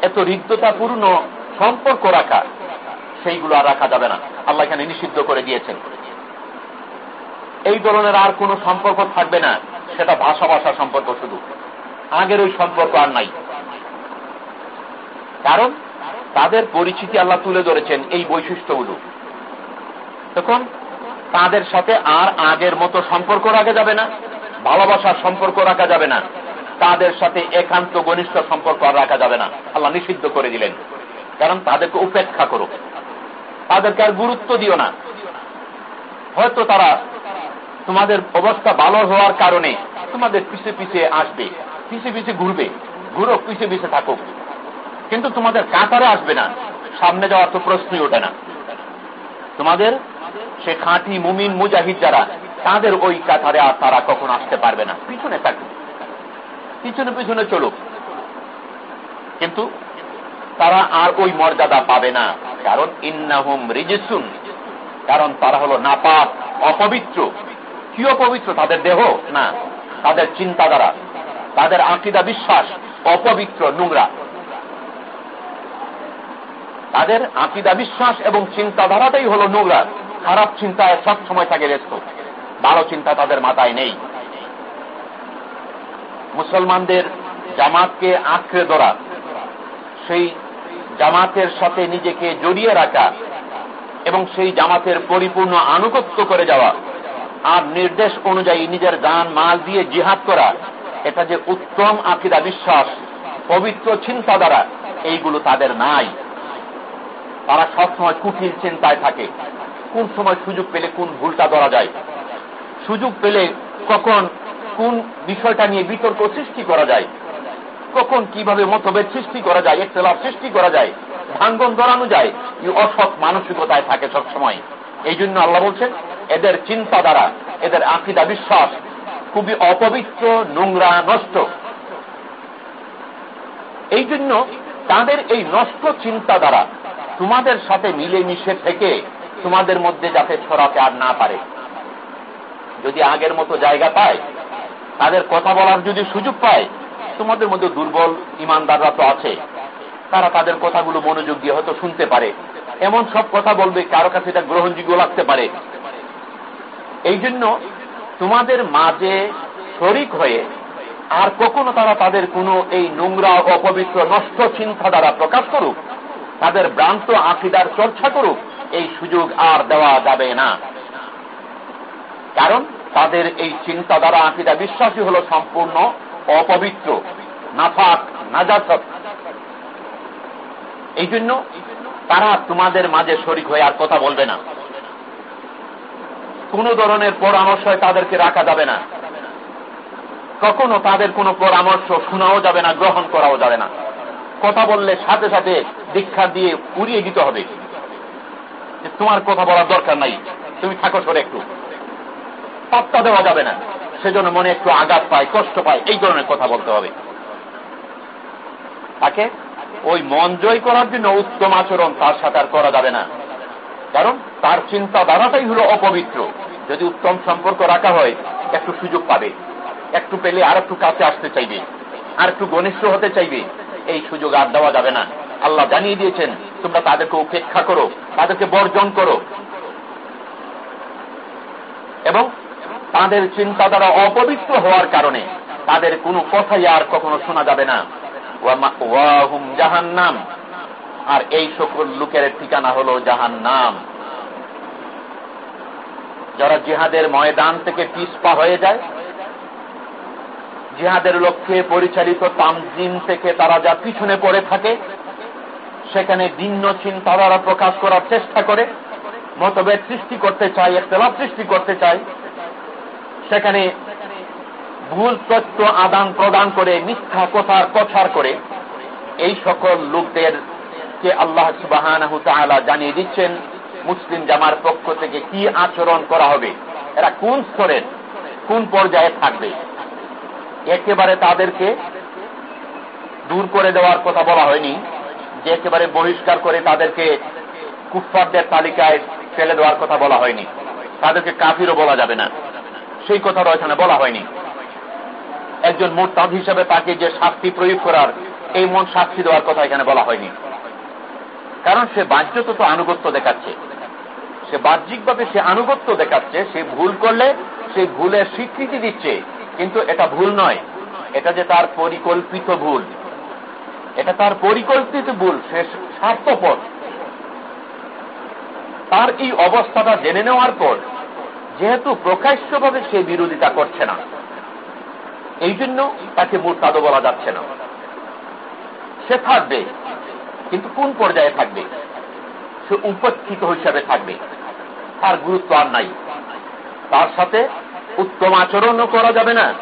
এত হৃদ্যতাপূর্ণ সম্পর্ক রাখা, সেইগুলো আর রাখা যাবে না। আল্লাহ এখানে নিষিদ্ধ করে দিয়েছেন। এই ধরনের আর কোন সম্পর্ক থাকবে না। সেটা ভাষা ভাষা সম্পর্ক শুধু। আগের ওই সম্পর্ক আর নাই। কারণ তাদের পরিচিতি আল্লাহ তুলে ধরেছেন এই বৈশিষ্ট্যগুলো। তখন তাদের সাথে আর আগের মতো সম্পর্ক রাখা যাবে না, ভালোবাসার সম্পর্ক রাখা যাবে না, তাদের সাথে একান্ত ঘনিষ্ঠ সম্পর্ক আর রাখা যাবে না। আল্লাহ নিষিদ্ধ করে দিলেন। কারণ তাদেরকে উপেক্ষা করো। তাদেরকে আর গুরুত্ব দিও না। হয়তো তারা তোমাদের অবস্থা ভালো হওয়ার কারণে তোমাদের পিছে পিছে আসবে। পিছে পিছে ঘুরবে। ঘুরো পিছে পিছে থাকুক। কিন্তু তোমাদের কাতারে আসবে না। সামনে যাওয়ার তো প্রশ্নই ওঠে না। তোমাদের সে খাঁটি মুমিন মুজাহিদ যারা, তাদের ওই কাতারে আর তারা কখন আসতে পারবে না। পিছনে থাকুক। পিছনে পিছনে চলুক। কিন্তু তারা আর ওই মর্যাদা পাবে না। কারণ ইন্নাহুম রিজিসুন। কারণ তারা হলো নাপাক, অপবিত্র। কি অপবিত্র? তাদের দেহ? না, তাদের চিন্তাধারা। তাদের আকিদা বিশ্বাস, অপবিত্র, নোংরা। তাদের আকিদা বিশ্বাস এবং চিন্তাধারাটাই হলো নোংরা। খারাপ চিন্তায় সব সময় থাকে ব্যস্ত। ভালো চিন্তা তাদের মাথায় নেই। মুসলমানদের জামাতকে আঁকড়ে ধরা, সেই জামাতের সাথে নিজেকে জড়িয়ে রাখা এবং সেই জামাতের পরিপূর্ণ আনুগত্য করে যাওয়া, আর নির্দেশ অনুযায়ী নিজের গান মাল দিয়ে জিহাদ করা এটা যে উত্তম আকিদা বিশ্বাস, পবিত্র চিন্তা দ্বারা এইগুলো তাদের নাই। তারা সবসময় কুটির চিন্তায় থাকে। কোন সময় সুযোগ পেলে কোন ভুলটা ধরা যায়। সুযোগ পেলে কখন কোন বিষয়টা নিয়ে বিতর্ক সৃষ্টি করা যায়। কখন কীভাবে মতভেদ সৃষ্টি করা যায় একতলাপ সৃষ্টি করা যায়, ভাঙ্গন ধরানো যায়, এই অসৎ মানসিকতায় থাকে সবসময়। এই জন্য আল্লাহ বলছেন, এদের চিন্তা দ্বারা এদের আকিদা বিশ্বাস খুবই অপবিত্র, নোংরা, নষ্ট। এই জন্য তাদের এই নষ্ট চিন্তা দ্বারা তোমাদের সাথে মিলেমিশে থেকে তোমাদের মধ্যে যাতে ছড়াতে আর না পারে। যদি আগের মতো জায়গা পায়, তাদের কথা বলার যদি সুযোগ পায়, তোমাদের মধ্যে দুর্বল ইমানদাররা তো আছে। তারা তাদের কথাগুলো মনোযোগ দিয়ে হয়তো শুনতে পারে। এমন সব কথা বলবে, কারও কাছে এটা গ্রহণযোগ্য লাগতে পারে। এই জন্য তোমাদের মাঝে শরিক হয়ে আর কখনো তারা তাদের কোনো এই নোংরা অপবিত্র নষ্ট চিন্তা দ্বারা প্রকাশ করুক, তাদের ভ্রান্ত আকিদার চর্চা করুক, এই সুযোগ আর দেওয়া যাবে না। কারণ তাদের এই চিন্তা দ্বারা আকিদা বিশ্বাসী হল সম্পূর্ণ অপবিত্র, নাফাক, নাজাসত। এই জন্য তারা তোমাদের মাঝে শরিক হয়ে আর কথা বলবে না। কোন ধরনের পরামর্শ তাদেরকে রাখা যাবে না। কখনো তাদের কোনো পরামর্শ শোনাও যাবে না, গ্রহণ করাও যাবে না। কথা বললে সাথে সাথে দীক্ষা দিয়ে উড়িয়ে দিতে হবে। তোমার কথা বলার দরকার নাই, তুমি থাকো সরে একটু। পাত্তা দেওয়া যাবে না, সেজন্য মনে একটু আঘাত পায়, কষ্ট পায়, এই ধরনের কথা বলতে হবে। তাকে ওই মন জয় করার জন্য উত্তম আচরণ তার সাথে আর করা যাবে না। কারণ তার চিন্তাধারাটাই হলো অপবিত্র। যদি উত্তম সম্পর্ক রাখা হয়, একটু সুযোগ পাবে। একটু পেলে আর একটু কাছে আসতে চাইবে। আর একটু ঘনিষ্ঠ হতে চাইবে। এই সুযোগ আর দেওয়া যাবে না। আল্লাহ জানিয়ে দিয়েছেন, তোমরা তাদেরকে উপেক্ষা করো, তাদেরকে বর্জন করো। এবং তাদের চিন্তাধারা অপবিত্র হওয়ার কারণে তাদের কোনো কথাই আর কখনো শোনা যাবে না। ওয়াহুম জাহান্নাম। আর এই সকল লোকের ঠিকানা হল জাহান্নাম। যারা জিহাদের ময়দান থেকে পিসপা হয়ে যায়, জিহাদের লক্ষ্যে পরিচালিত তামজিম থেকে তারা যা পিছনে পড়ে থাকে, সেখানে ভিন্ন চিন্তাধারা প্রকাশ করার চেষ্টা করে, মতভেদ সৃষ্টি করতে চায় একতলাপ সৃষ্টি করতে চায়, সেখানে ভুল তথ্য আদান প্রদান করে, মিথ্যা কথার প্রচার করে, এই সকল লোকদের কে আল্লাহ সুবাহ জানিয়ে দিচ্ছেন, মুসলিম জামার পক্ষ থেকে কি আচরণ করা হবে? এরা কোন স্তরের? কোন পর্যায়ে থাকবে? একেবারে তাদেরকে দূর করে দেওয়ার কথা বলা হয়নি, যে একেবারে বহিষ্কার করে তাদেরকে কুফারদের তালিকায় ফেলে দেওয়ার কথা বলা হয়নি। তাদেরকে কাফিরও বলা যাবে না। সেই কথাটা এখানে বলা হয়নি। একজন মোরতাদ হিসেবে তাকে যে শাস্তি প্রয়োগ করার, এই মন শাস্তি দেওয়ার কথা এখানে বলা হয়নি। কারণ সে বাহ্যত তো আনুগত্য দেখাচ্ছে। সে বাহ্যিকভাবে সে আনুগত্য দেখাচ্ছে, সে ভুল করলে সেই ভুলের স্বীকৃতি দিচ্ছে, কিন্তু এটা ভুল নয়। এটা যে তার পরিকল্পিত ভুল। এটা তার পরিকল্পিত ভুল, সে স্বার্থপর। তার এই অবস্থাটা জেনে নেওয়ার পর, যেহেতু প্রকাশ্যভাবে সে বিরোধিতা করছে না এই জন্য তাকে মোরতাদও বলা যাচ্ছে না। সে থাকবে। কিন্তু কোন পর্যায়ে থাকবে? সে উপস্থিত হিসাবে থাকবে। তার গুরুত্ব আর নাই। তার সাথে উত্তম আচরণও করা যাবে না।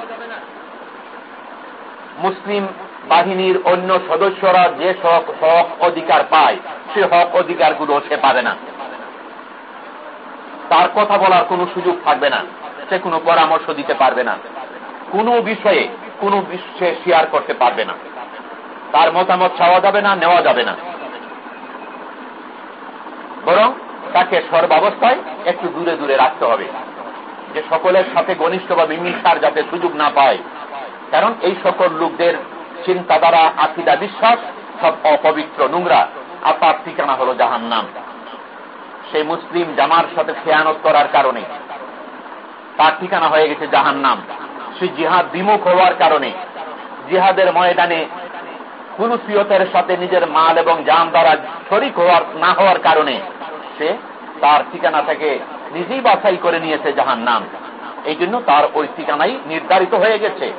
মুসলিম বাহিনীর অন্য সদস্যরা যে হক অধিকার পায়, সে হক অধিকারগুলো সে পাবে না। তার কথা বলার কোনো সুযোগ থাকবে না। সে কোনো পরামর্শ দিতে পারবে না। কোনো বিষয়ে কোনো বিষয়ে শেয়ার করতে পারবে না। তার মতামত চাওয়া যাবে না, নেওয়া যাবে না। বরং তাকে সর্বাবস্থায় একটু দূরে দূরে রাখতে হবে, যে সকলের সাথে ঘনিষ্ঠ বা মিমিসার যাতে সুযোগ না পায়। কারণ এই সকল লোকদের চিন্তাধারা, আকিদা, বিশ্বাস সব অপবিত্র নোংরা। আর তার ঠিকানা হল জাহান নাম সেই মুসলিম জামার সাথে খেয়ানত করার কারণে। তার ঠিকানা হয়ে গেছে জাহান নাম সে জিহাদ বিমুখ হওয়ার কারণে। জিহাদের ময়দানে কুলুসিয়তের সাথে নিজের মাল এবং জান দ্বারা শরিক হওয়ার, না হওয়ার কারণে সে তার ঠিকানা থেকে নিজেই বাছাই করে নিয়েছে জাহান নাম এই জন্য তার ওই ঠিকানাই নির্ধারিত হয়ে গেছে।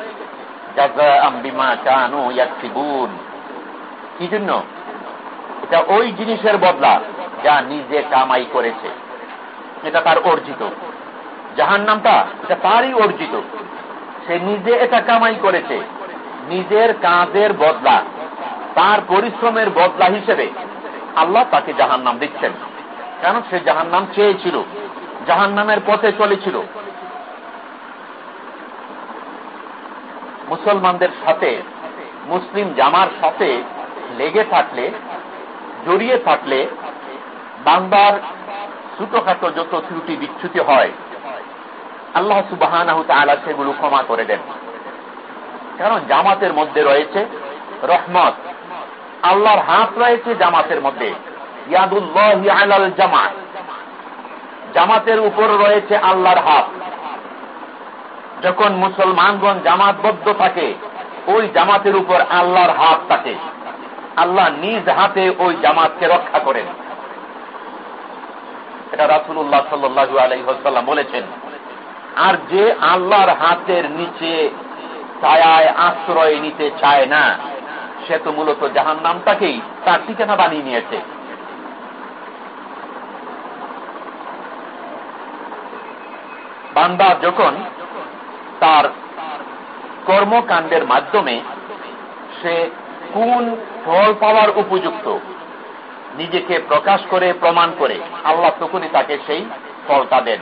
কি জন্য? এটা ওই জিনিসের বদলা যা নিজে কামাই করেছে। এটা তার অর্জিত। জাহান নামটা এটা তারই অর্জিত। সে নিজে এটা কামাই করেছে। নিজের কাজের বদলা তার পরিশ্রমের বদলা হিসেবে আল্লাহ তাকে জাহান নাম দিচ্ছেন। কারণ সে জাহান নাম চেয়েছিল। জাহান নামের পথে চলেছিল। মুসলমানদের সাথে, মুসলিম জামার সাথে লেগে থাকলে, জড়িয়ে থাকলে বান্দার ছোটখাটো যত ত্রুটি বিচ্ছুতি হয়, আল্লাহ সুবাহ সেগুলো ক্ষমা করে দেন। কারণ জামাতের মধ্যে রয়েছে রহমত। আল্লাহর হাত রয়েছে জামাতের মধ্যে। জামাত জামাতের উপর রয়েছে আল্লাহর হাত। যখন মুসলমানগণ জামাতবদ্ধ থাকে, ওই জামাতের উপর আল্লাহর হাত থাকে। আল্লাহ নিজ হাতে ওই জামাতকে রক্ষা করেন। এটা রাসুল্লাহ সাল্লু আলহ্লাম বলেছেন। আর যে আল্লাহর হাতের নিচে ছায়ায় আশ্রয় নিতে চায় না সে তো মূলত জাহান নামটাকেই তার ঠিকানা বানিয়ে নিয়েছে। বান্দা যখন তার কর্মকাণ্ডের মাধ্যমে সে কোন ফল পাওয়ার উপযুক্ত, নিজেকে প্রকাশ করে, প্রমাণ করে, আল্লাহ তখনই তাকে সেই ফলটা দেন।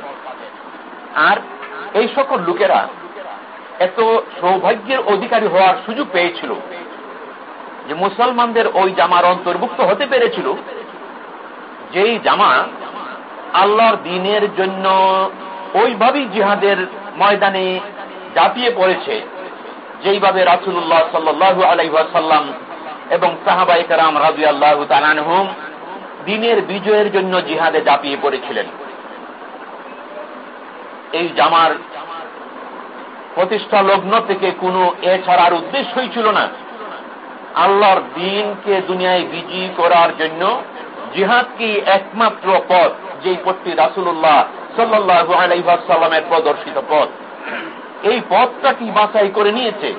আর এই সকল লোকেরা এত সৌভাগ্যের অধিকারী হওয়ার সুযোগ পেয়েছিল যে মুসলমানদের ওই জামার অন্তর্ভুক্ত হতে পেরেছিল, যেই জামা আল্লাহর দিনের জন্য ওইভাবেই জিহাদের ময়দানে জাপিয়ে পড়েছে, যেইভাবে রাসুল্লাহ সাল্লু আলাইসাল্লাম এবং সাহাবাইকার রাজু আল্লাহ তালানহুম দিনের বিজয়ের জন্য জিহাদে জাপিয়ে পড়েছিলেন। এই জামার প্রতিষ্ঠা লগ্ন থেকে কোনো এছাড়ার উদ্দেশ্যই ছিল না। আল্লাহর দিনকে দুনিয়ায় বিজয়ী করার জন্য জিহাদ কি একমাত্র পথ যেই পথটি রাসুল্লাহ সাল্লাহ আলাইসাল্লামের প্রদর্শিত পথ? এই পথটা কি বাছাই করে নিয়েছে?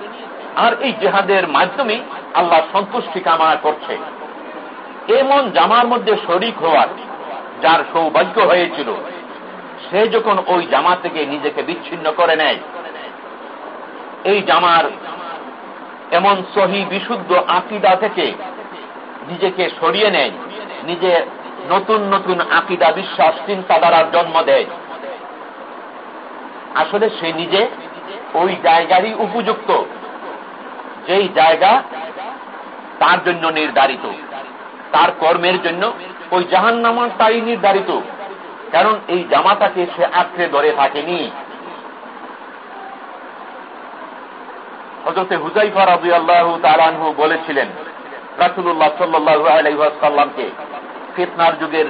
আর এই জেহাদের মাধ্যমে আল্লাহ সন্তুষ্টি কামনা করছে। এমন জামার মধ্যে শরিক হওয়ার, যার সৌভাগ্য হয়েছিল, সে যখন ওই জামা থেকে নিজেকে বিচ্ছিন্ন করে নেয়, এই জামার এমন সহি বিশুদ্ধ আকিদা থেকে নিজেকে সরিয়ে নেয়, নিজে নতুন নতুন আকিদা, বিশ্বাস চিন্তাধারার জন্ম দেয়। আসলে সে নিজে ওই জায়গারই উপযুক্ত, যেই জায়গা তার জন্য নির্ধারিত, তার কর্মের জন্য ওই জাহান তাই নির্ধারিত, কারণ এই জামাতাকে সে আঁকড়ে ধরে থাকেনি। হজরতে হুজাইফা রাবি আল্লাহ তালানহু বলেছিলেন রাসুল্লাহ সাল্লু আলাইসাল্লামকে ফিতনার যুগের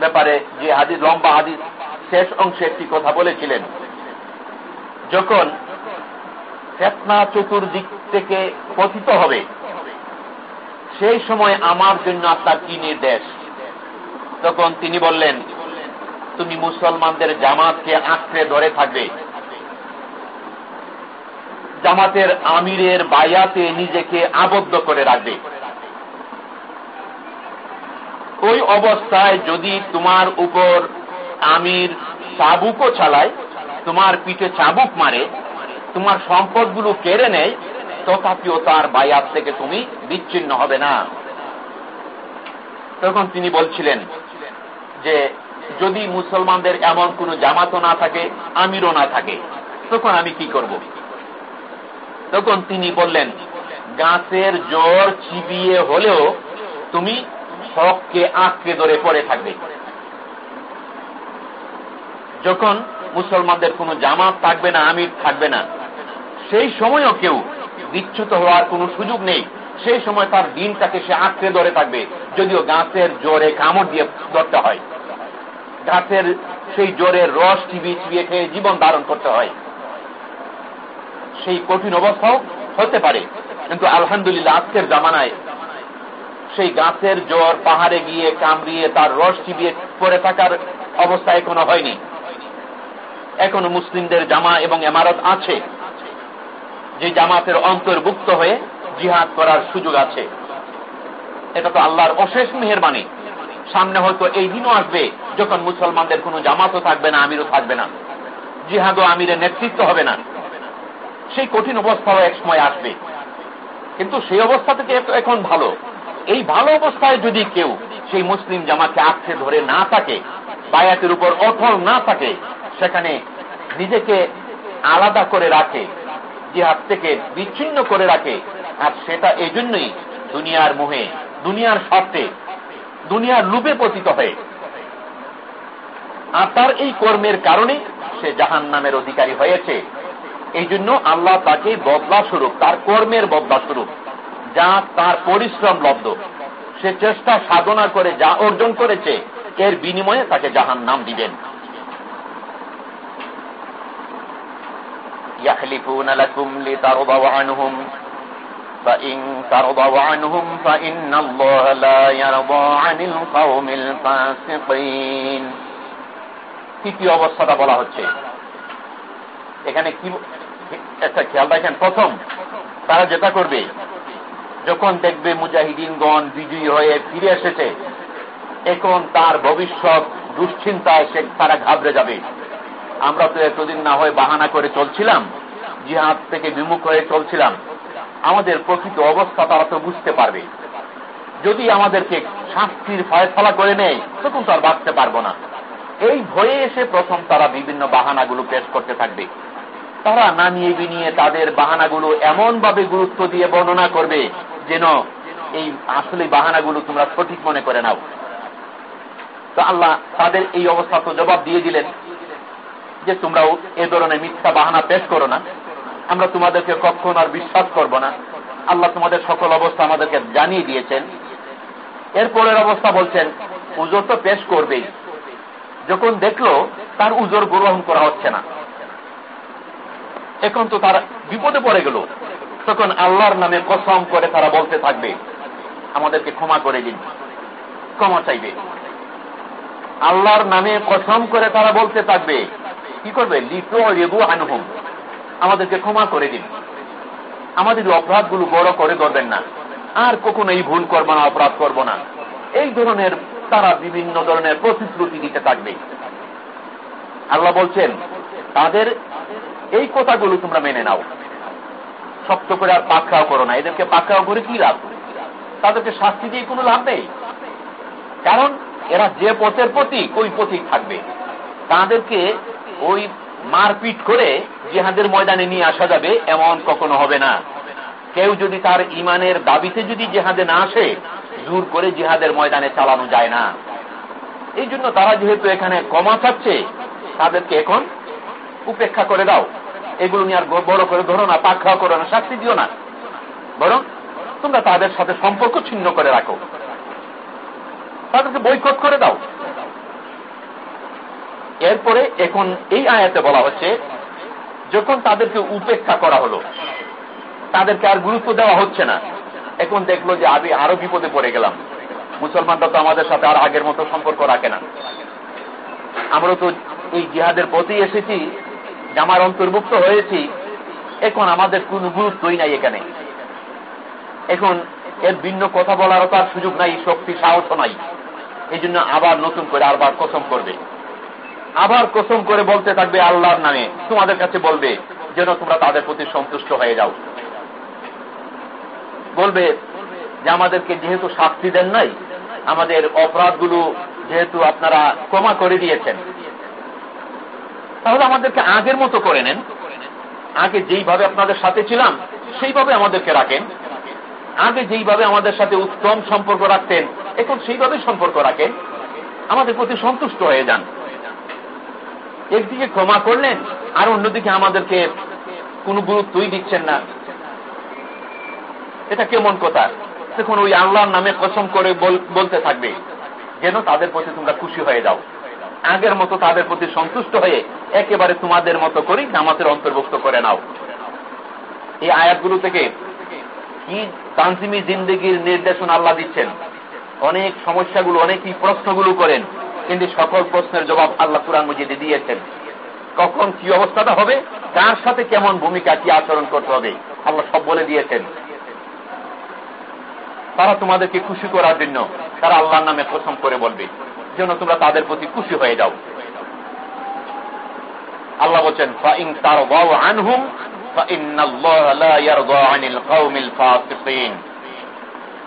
ব্যাপারে যে হাদিস, লম্বা হাদিস, শেষ অংশে একটি কথা বলেছিলেন। যখন ফেতনা চতুর্দিক থেকে পতিত হবে, সেই সময় আমার জন্য আপনার কি নির্দেশ? তখন তিনি বললেন, তুমি মুসলমানদের জামাতকে আঁকড়ে ধরে থাকবে। জামাতের আমিরের বায়াতে নিজেকে আবদ্ধ করে রাখবে। ওই অবস্থায় যদি তোমার উপর আমির চাবুকও চালায়, তোমার পিঠে চাবুক মারে, তোমার সম্পদগুলো কেড়ে নেয়, তথাপিও তার বায়াত থেকে তুমি বিচ্ছিন্ন হবে না। তখন তিনি বলছিলেন যে, যদি মুসলমানদের এমন কোন জামাতও না থাকে, আমিরও না থাকে, তখন আমি কি করব? তখন তিনি বললেন, গাছের জ্বর চিবিয়ে হলেও তুমি হককে আঁকড়ে ধরে পড়ে থাকবে। যখন মুসলমানদের কোনো জামাত থাকবে না, আমির থাকবে না, সেই সময়ও কেউ বিচ্ছুত হওয়ার কোনো সুযোগ নেই। সেই সময় তার দিনটাকে সে আঁকড়ে ধরে থাকবে, যদিও গাছের জোরে কামড় দিয়ে ধরতে হয়। গাছের সেই জোরের রস চিবিয়ে চিবিয়ে খেয়ে জীবন ধারণ করতে হয়। সেই কঠিন অবস্থাও হতে পারে। কিন্তু আলহামদুলিল্লাহ আজকের জামানায় সেই গাছের জ্বর, পাহাড়ে গিয়ে কামড়িয়ে তার রস চিবিয়ে পড়ে থাকার অবস্থা এখনও হয়নি। এখনও মুসলিমদের জামা এবং এমারত আছে। যে জামাতের অন্তর্ভুক্ত হয়ে জিহাদ করার সুযোগ আছে। এটা তো আল্লাহর অশেষ মেহরবানি। সামনে হয়তো এই দিনও আসবে যখন মুসলমানদের কোনো জামাতও থাকবে না, আমিরও থাকবে না। জিহাদও আমিরের নেতৃত্ব হবে না। সেই কঠিন অবস্থাও এক সময় আসবে। কিন্তু সেই অবস্থা থেকে এখন ভালো। এই ভালো অবস্থায় যদি কেউ সেই মুসলিম জামাকে আঁকড়ে ধরে না থাকে, বায়াতের উপর অটল না থাকে, সেখানে নিজেকে আলাদা করে রাখে, জিহাদ থেকে বিচ্ছিন্ন করে রাখে, আর সেটা এই জন্যই দুনিয়ার মুহে, দুনিয়ার স্বার্থে দুনিয়ার লুপে পতিত হয়ে। আর তার এই কর্মের কারণে সে জাহান নামের অধিকারী হয়েছে। এই জন্য আল্লাহ তাকে বদলা স্বরূপ তার কর্মের বদলা স্বরূপ যা তার পরিশ্রম লব্ধ সে চেষ্টা সাধনা করে যা অর্জন করেছে এর বিনিময়ে তাকে জাহান নাম দিবেন يحلفون لكم لترضوا عنهم فإن ترضوا عنهم فإن الله لا يرضى عن القوم الفاسقين তৃতীয় অবস্থাটা বলা হচ্ছে এখানে কি একটা খেয়াল রাখেন, প্রথম তারা যেটা করবে, যখন দেখবে মুজাহিদিনগণ বিজয়ী হয়ে ফিরে এসেছে, এখন তার ভবিষ্যৎ দুশ্চিন্তায় সে তারা ঘাবড়ে যাবে। আমরা তো এতদিন না হয়ে বাহানা করে চলছিলাম, জিহাদ থেকে বিমুখ হয়ে চলছিলাম। আমাদের প্রকৃত অবস্থা তারা তো বুঝতে পারবে। যদি আমাদেরকে শাস্তির ফয়সলা করে নেয়, তখন তো আর বাঁচতে পারব না। এই ভয়ে এসে প্রথম তারা বিভিন্ন বাহানাগুলো পেশ করতে থাকবে। তারা না নিয়ে বিনিয়ে তাদের বাহানাগুলো এমন ভাবে গুরুত্ব দিয়ে বর্ণনা করবে যেন এই আসলে বাহানাগুলো তোমরা সঠিক মনে করে নাও। তো আল্লাহ তাদের এই অবস্থা তো জবাব দিয়ে দিলেন যে তোমরাও এ ধরনের মিথ্যা বাহানা পেশ করো না। আমরা তোমাদেরকে কখন আর বিশ্বাস করব না। আল্লাহ তোমাদের সকল অবস্থা আমাদেরকে জানিয়ে দিয়েছেন। এরপরের অবস্থা বলছেন, উজোর তো পেশ করবেই। যখন দেখল, তার উজোর গ্রহণ করা হচ্ছে না। এখন তো তারা বিপদে পড়ে গেল। তখন আল্লাহর নামে কসম করে তারা বলতে থাকবে, আমাদেরকে ক্ষমা করে দিন, ক্ষমা চাইবে। আল্লাহর নামে কসম করে তারা বলতে থাকবে, কি করবে? লিটো রেবু আনহুম, আমাদেরকে ক্ষমা করে দিন। আমাদের অপরাধগুলো বড় করে ধরবেন না। আর কখনো এই ভুল করব না, অপরাধ করব না। এই ধরনের তারা বিভিন্ন ধরনের প্রতিশ্রুতি দিতে থাকবে। আল্লাহ বলছেন, তাদের এই কথাগুলো তোমরা মেনে নাও। শক্ত করে আর পাকড়াও করো না। এদেরকে পাকড়াও করে কি লাভ? তাদেরকে শাস্তি দিয়ে কোনো লাভ নেই। কারণ এরা যে পথের প্রতীক, ওই প্রতীক থাকবে। তাদেরকে ওই মারপিট করে জিহাদের ময়দানে নিয়ে আসা যাবে, এমন কখনো হবে না। কেউ যদি তার ইমানের দাবিতে যদি জেহাদে না আসে, জোর করে জিহাদের ময়দানে চালানো যায় না। এই জন্য তারা যেহেতু এখানে কমা চাচ্ছে, তাদেরকে এখন উপেক্ষা করে দাও। এগুলো নিয়ে আর বড় করে ধরো না পাখা করো না, শাস্তি দিও না। বরং তোমরা তাদের সাথে সম্পর্ক ছিন্ন করে রাখো। তাদেরকে বৈকট করে দাও। এরপরে এখন এই আয়াতে বলা হচ্ছে, যখন তাদেরকে উপেক্ষা করা হলো, তাদেরকে আর গুরুত্ব দেওয়া হচ্ছে না। এখন দেখল যে আমি আরও বিপদে পড়ে গেলাম। মুসলমানরা তো আমাদের সাথে আর আগের মতো সম্পর্ক রাখে না। আমরা তো এই জিহাদের প্রতি এসেছি জামার অন্তর্ভুক্ত হয়েছি, এখন আমাদের কোন গুরুত্বই নাই এখানে। এখন এর ভিন্ন কথা বলারও তার সুযোগ নাই, শক্তি, সাহসও নাই। এই জন্য আবার নতুন করে আবার কসম করবে। আবার কসম করে বলতে থাকবে আল্লাহর নামে। তোমাদের কাছে বলবে, যেন তোমরা তাদের প্রতি সন্তুষ্ট হয়ে যাও। বলবে যে আমাদেরকে যেহেতু শাস্তি দেন নাই, আমাদের অপরাধগুলো যেহেতু আপনারা ক্ষমা করে দিয়েছেন তাহলে আমাদেরকে আগের মতো করে নেন। আগে যেইভাবে আপনাদের সাথে ছিলাম, সেইভাবে আমাদেরকে রাখেন। আগে যেইভাবে আমাদের সাথে উত্তম সম্পর্ক রাখতেন, এখন সেইভাবে সম্পর্ক রাখেন। আমাদের প্রতি সন্তুষ্ট হয়ে যান। একদিকে ক্ষমা করলেন, আর অন্যদিকে আমাদেরকে কোনো গুরুত্বই দিচ্ছেন না। এটা কেমন কথা? তখন ওই আল্লাহর নামে কসম করে বলতে থাকবে। যেন তাদের প্রতি তোমরা খুশি হয়ে যাও। আগের মতো তাদের প্রতি সন্তুষ্ট হয়ে একেবারে তোমাদের মতো করি নামাজের অন্তর্ভুক্ত করে নাও। এই আয়াতগুলো থেকে কি তানজিমি জিন্দগির নির্দেশন আল্লাহ দিচ্ছেন? অনেক সমস্যাগুলো, অনেকই প্রশ্নগুলো করেন, কিন্তু সকল প্রশ্নের জবাব আল্লাহ কুরান মজিদে দিয়েছেন। কখন কি অবস্থাটা হবে? কার সাথে কেমন ভূমিকা, কি আচরণ করতে হবে? আল্লাহ সব বলে দিয়েছেন। তারা তোমাদেরকে খুশি করার জন্য তারা আল্লাহর নামে প্রথম করে বলবে। যেন তোমরা তাদের প্রতি খুশি হয়ে যাও। আল্লাহ বলছেন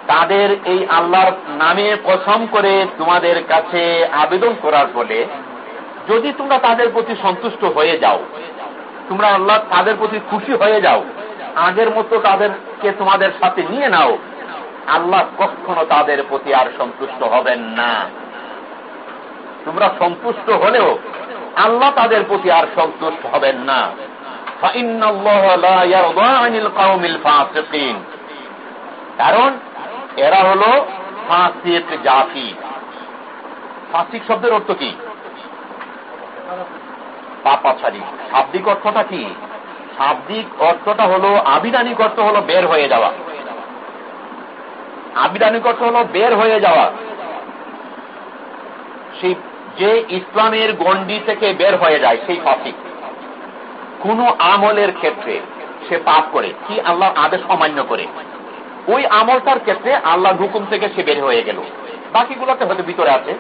তাদের এই আল্লাহর নামে কসম করে তোমাদের কাছে আবেদন করার ফলে যদি তোমরা তাদের প্রতি সন্তুষ্ট হয়ে যাও, তোমরা আল্লাহ তাদের প্রতি খুশি হয়ে যাও, আগের মতো তাদেরকে তোমাদের সাথে নিয়ে নাও, আল্লাহ কখনো তাদের প্রতি আর সন্তুষ্ট হবেন না। তোমরা সন্তুষ্ট হলেও আল্লাহ তাদের প্রতি আর সন্তুষ্ট হবেন না। কারণ এরা হল জাতি। ফাঁসিক শব্দের অর্থ কি? পাপাছাড়ি শাব্দিক অর্থটা কি? শাব্দিক অর্থটা হলো আবিধানিক অর্থ হলো বের হয়ে যাওয়া। আবিধানিক অর্থ হলো বের হয়ে যাওয়া। সেই যে ইসলামের গন্ডি থেকে বের হয়ে যায়, সেই ফাঁসিক। কোন আমলের ক্ষেত্রে সে পাপ করে, কি আল্লাহ আদেশ অমান্য করে। ওই আমলটার ক্ষেত্রে আল্লাহর হুকুম থেকে সে বের হয়ে গেল। বাকিগুলোতে হয়তো ভিতরে আছে।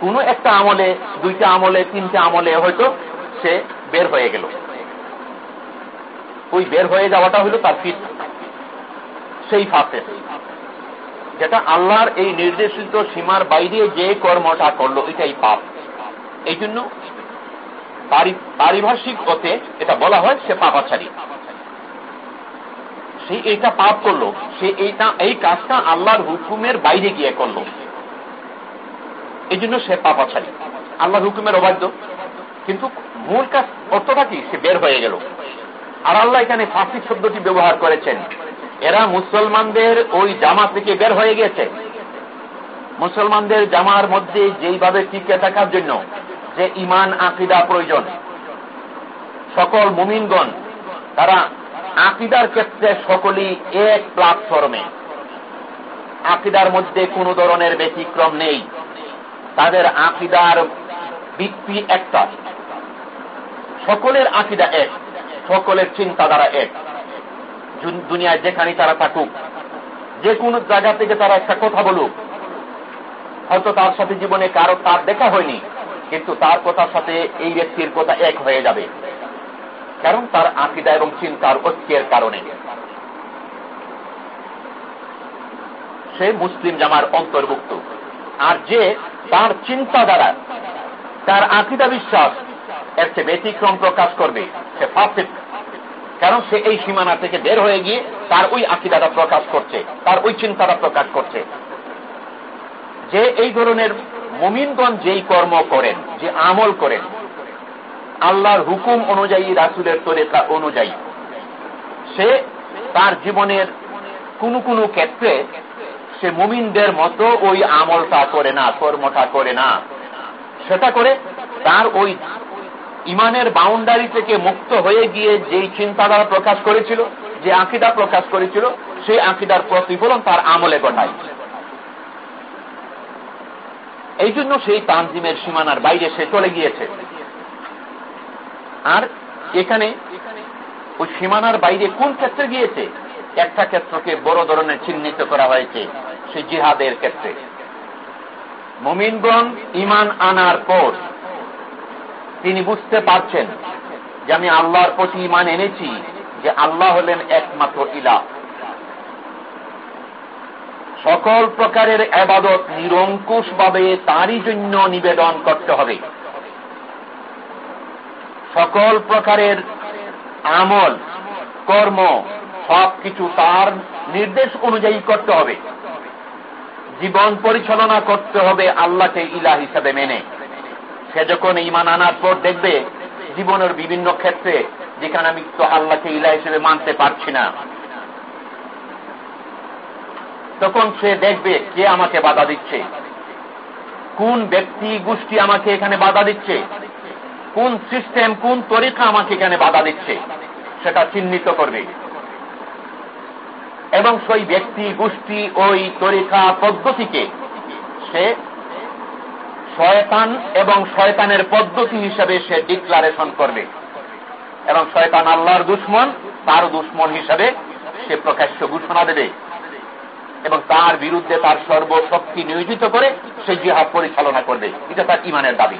কোন একটা আমলে, দুইটা আমলে, তিনটা আমলে হয়তো সে বের হয়ে গেল। ওই বের হয়ে যাওয়াটা হলো তার ফিট সেই ফাঁসে যেটা আল্লাহর এই নির্দেশিত সীমার বাইরে যে কর্মটা করল, এটাই পাপ। এই জন্য পারিভাষিক পথে এটা বলা হয় সে পাপাচারী। সে এইটা পাপ করল, সে এইটা এই কাজটা আল্লাহর হুকুমের বাইরে গিয়ে করল। এই জন্য সে পাপাচারী। আল্লাহর হুকুমের অবাধ্য। কিন্তু মূল কাজ অর্থটা কি? সে বের হয়ে গেল। আর আল্লাহ এখানে ফাঁসিক শব্দটি ব্যবহার করেছেন। এরা মুসলমানদের ওই জামা থেকে বের হয়ে গেছে। মুসলমানদের জামার মধ্যে যেইভাবে টিকে থাকার জন্য যে ইমান আকিদা প্রয়োজন। সকল মুমিনগণ, তারা আকিদার ক্ষেত্রে সকলেই এক প্ল্যাটফর্মে। আকিদার মধ্যে কোন ধরনের ব্যতিক্রম নেই। তাদের আকিদার ভিত্তি একটা। সকলের আকিদা এক, সকলের চিন্তাধারা এক। দুনিয়ায় যেখানে তারা থাকুক যে কোনো জায়গা থেকে তারা একটা কথা বলুক, হয়তো তার সাথে জীবনে কারও তার দেখা হয়নি, কিন্তু তার কথার সাথে এই ব্যক্তির কথা এক হয়ে যাবে। কারণ তার আকিদা এবং চিন্তার ঐক্যের কারণে। সে মুসলিম জামার অন্তর্ভুক্ত। আর যে তার চিন্তা দ্বারা তার আকিদা বিশ্বাস, এর চেয়ে ব্যতিক্রম প্রকাশ করবে, সে ফাসিক। কারণ সে এই সীমানা থেকে বের হয়ে গিয়ে তার ওই আকিদাটা প্রকাশ করছে, তার ওই চিন্তাটা প্রকাশ করছে। যে এই ধরনের মুমিনগণ যেই কর্ম করেন, যে আমল করেন, আল্লাহর হুকুম অনুযায়ী, রাসুলের তরেকা অনুযায়ী, সে তার জীবনের কোন কোন ক্ষেত্রে সে মুমিনদের মতো ওই আমলটা করে না, কর্মটা করে না। সেটা করে তার ওই ইমানের বাউন্ডারি থেকে মুক্ত হয়ে গিয়ে যেই চিন্তাধারা প্রকাশ করেছিল, যে আঁকিদা প্রকাশ করেছিল, সেই আঁকিদার প্রতিফলন তার আমলে ঘটায়। এই জন্য সেই তানজিমের সীমানার বাইরে সে চলে গিয়েছে। আর এখানে ওই সীমানার বাইরে কোন ক্ষেত্রে গিয়েছে? একটা ক্ষেত্রকে বড় ধরনের চিহ্নিত করা হয়েছে সে জিহাদের ক্ষেত্রে। মোমিনগণ ইমান আনার পর তিনি বুঝতে পারছেন যে আমি আল্লাহর প্রতি ইমান এনেছি যে আল্লাহ হলেন একমাত্র ইলা। সকল প্রকারের আবাদত নিরঙ্কুশ ভাবে তারই জন্য নিবেদন করতে হবে। সকল প্রকারের আমল, কর্ম, সবকিছু তার নির্দেশ অনুযায়ী করতে হবে। জীবন পরিচালনা করতে হবে আল্লাহকে ইলা হিসাবে মেনে। সে যখন ইমান আনার পর দেখবে জীবনের বিভিন্ন ক্ষেত্রে যেখানে আমি তো আল্লাহকে ইলা হিসেবে মানতে পারছি না, তখন সে দেখবে কে আমাকে বাধা দিচ্ছে। কোন ব্যক্তি গোষ্ঠী আমাকে এখানে বাধা দিচ্ছে? কোন সিস্টেম, কোন তরিকা আমাকে এখানে বাধা দিচ্ছে? সেটা চিহ্নিত করবে। এবং সেই ব্যক্তি, গোষ্ঠী, ওই তরিকা, পদ্ধতিকে সে শয়তান এবং শয়তানের পদ্ধতি হিসাবে সে ডিক্লারেশন করবে। এবং শয়তান আল্লাহর দুশ্মন তার দুশ্মন হিসাবে সে প্রকাশ্য ঘোষণা দেবে। এবং তার বিরুদ্ধে তার সর্বশক্তি নিয়োজিত করে সে জিহাদ পরিচালনা করবে। এটা তার ইমানের দাবি।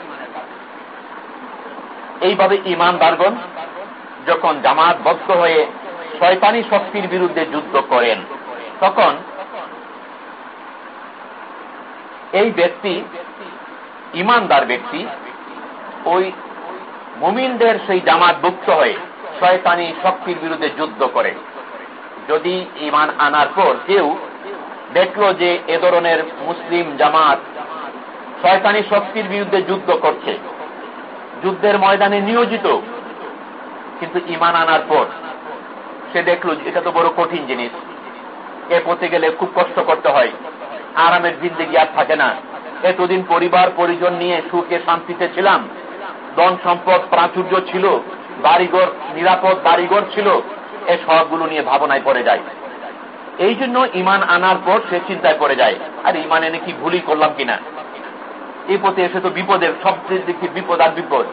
এইভাবে ইমানদারগণ যখন জামাতবদ্ধ হয়ে শয়তানি শক্তির বিরুদ্ধে যুদ্ধ করেন, তখন এই ব্যক্তি ইমানদার ব্যক্তি, ওই মুমিনদের সেই জামাতভুক্ত হয়ে শয়তানি শক্তির বিরুদ্ধে যুদ্ধ করে। যদি ইমান আনার পর কেউ দেখল যে এ ধরনের মুসলিম জামাত শয়তানি শক্তির বিরুদ্ধে যুদ্ধ করছে, যুদ্ধের ময়দানে নিয়োজিত, কিন্তু ইমান আনার পর সে দেখল এটা তো বড় কঠিন জিনিস। এ পথে গেলে খুব কষ্ট করতে হয়, আরামের জিন্দিগি আর থাকে না। এতদিন পরিবার, পরিজন নিয়ে সুখে শান্তিতে ছিলাম। ধন সম্পদ প্রাচুর্য ছিল, বাড়িঘর, নিরাপদ বাড়িঘর ছিল, এ সবগুলো নিয়ে ভাবনায় পড়ে যায় এই জন্য ইমান আনার পর সে চিন্তায় পড়ে যায়, আর ইমান এনে কি ভুলই করলাম কিনা? এই পথে এসে তো বিপদের সবচেয়ে দেখি বিপদ আর বিপদ।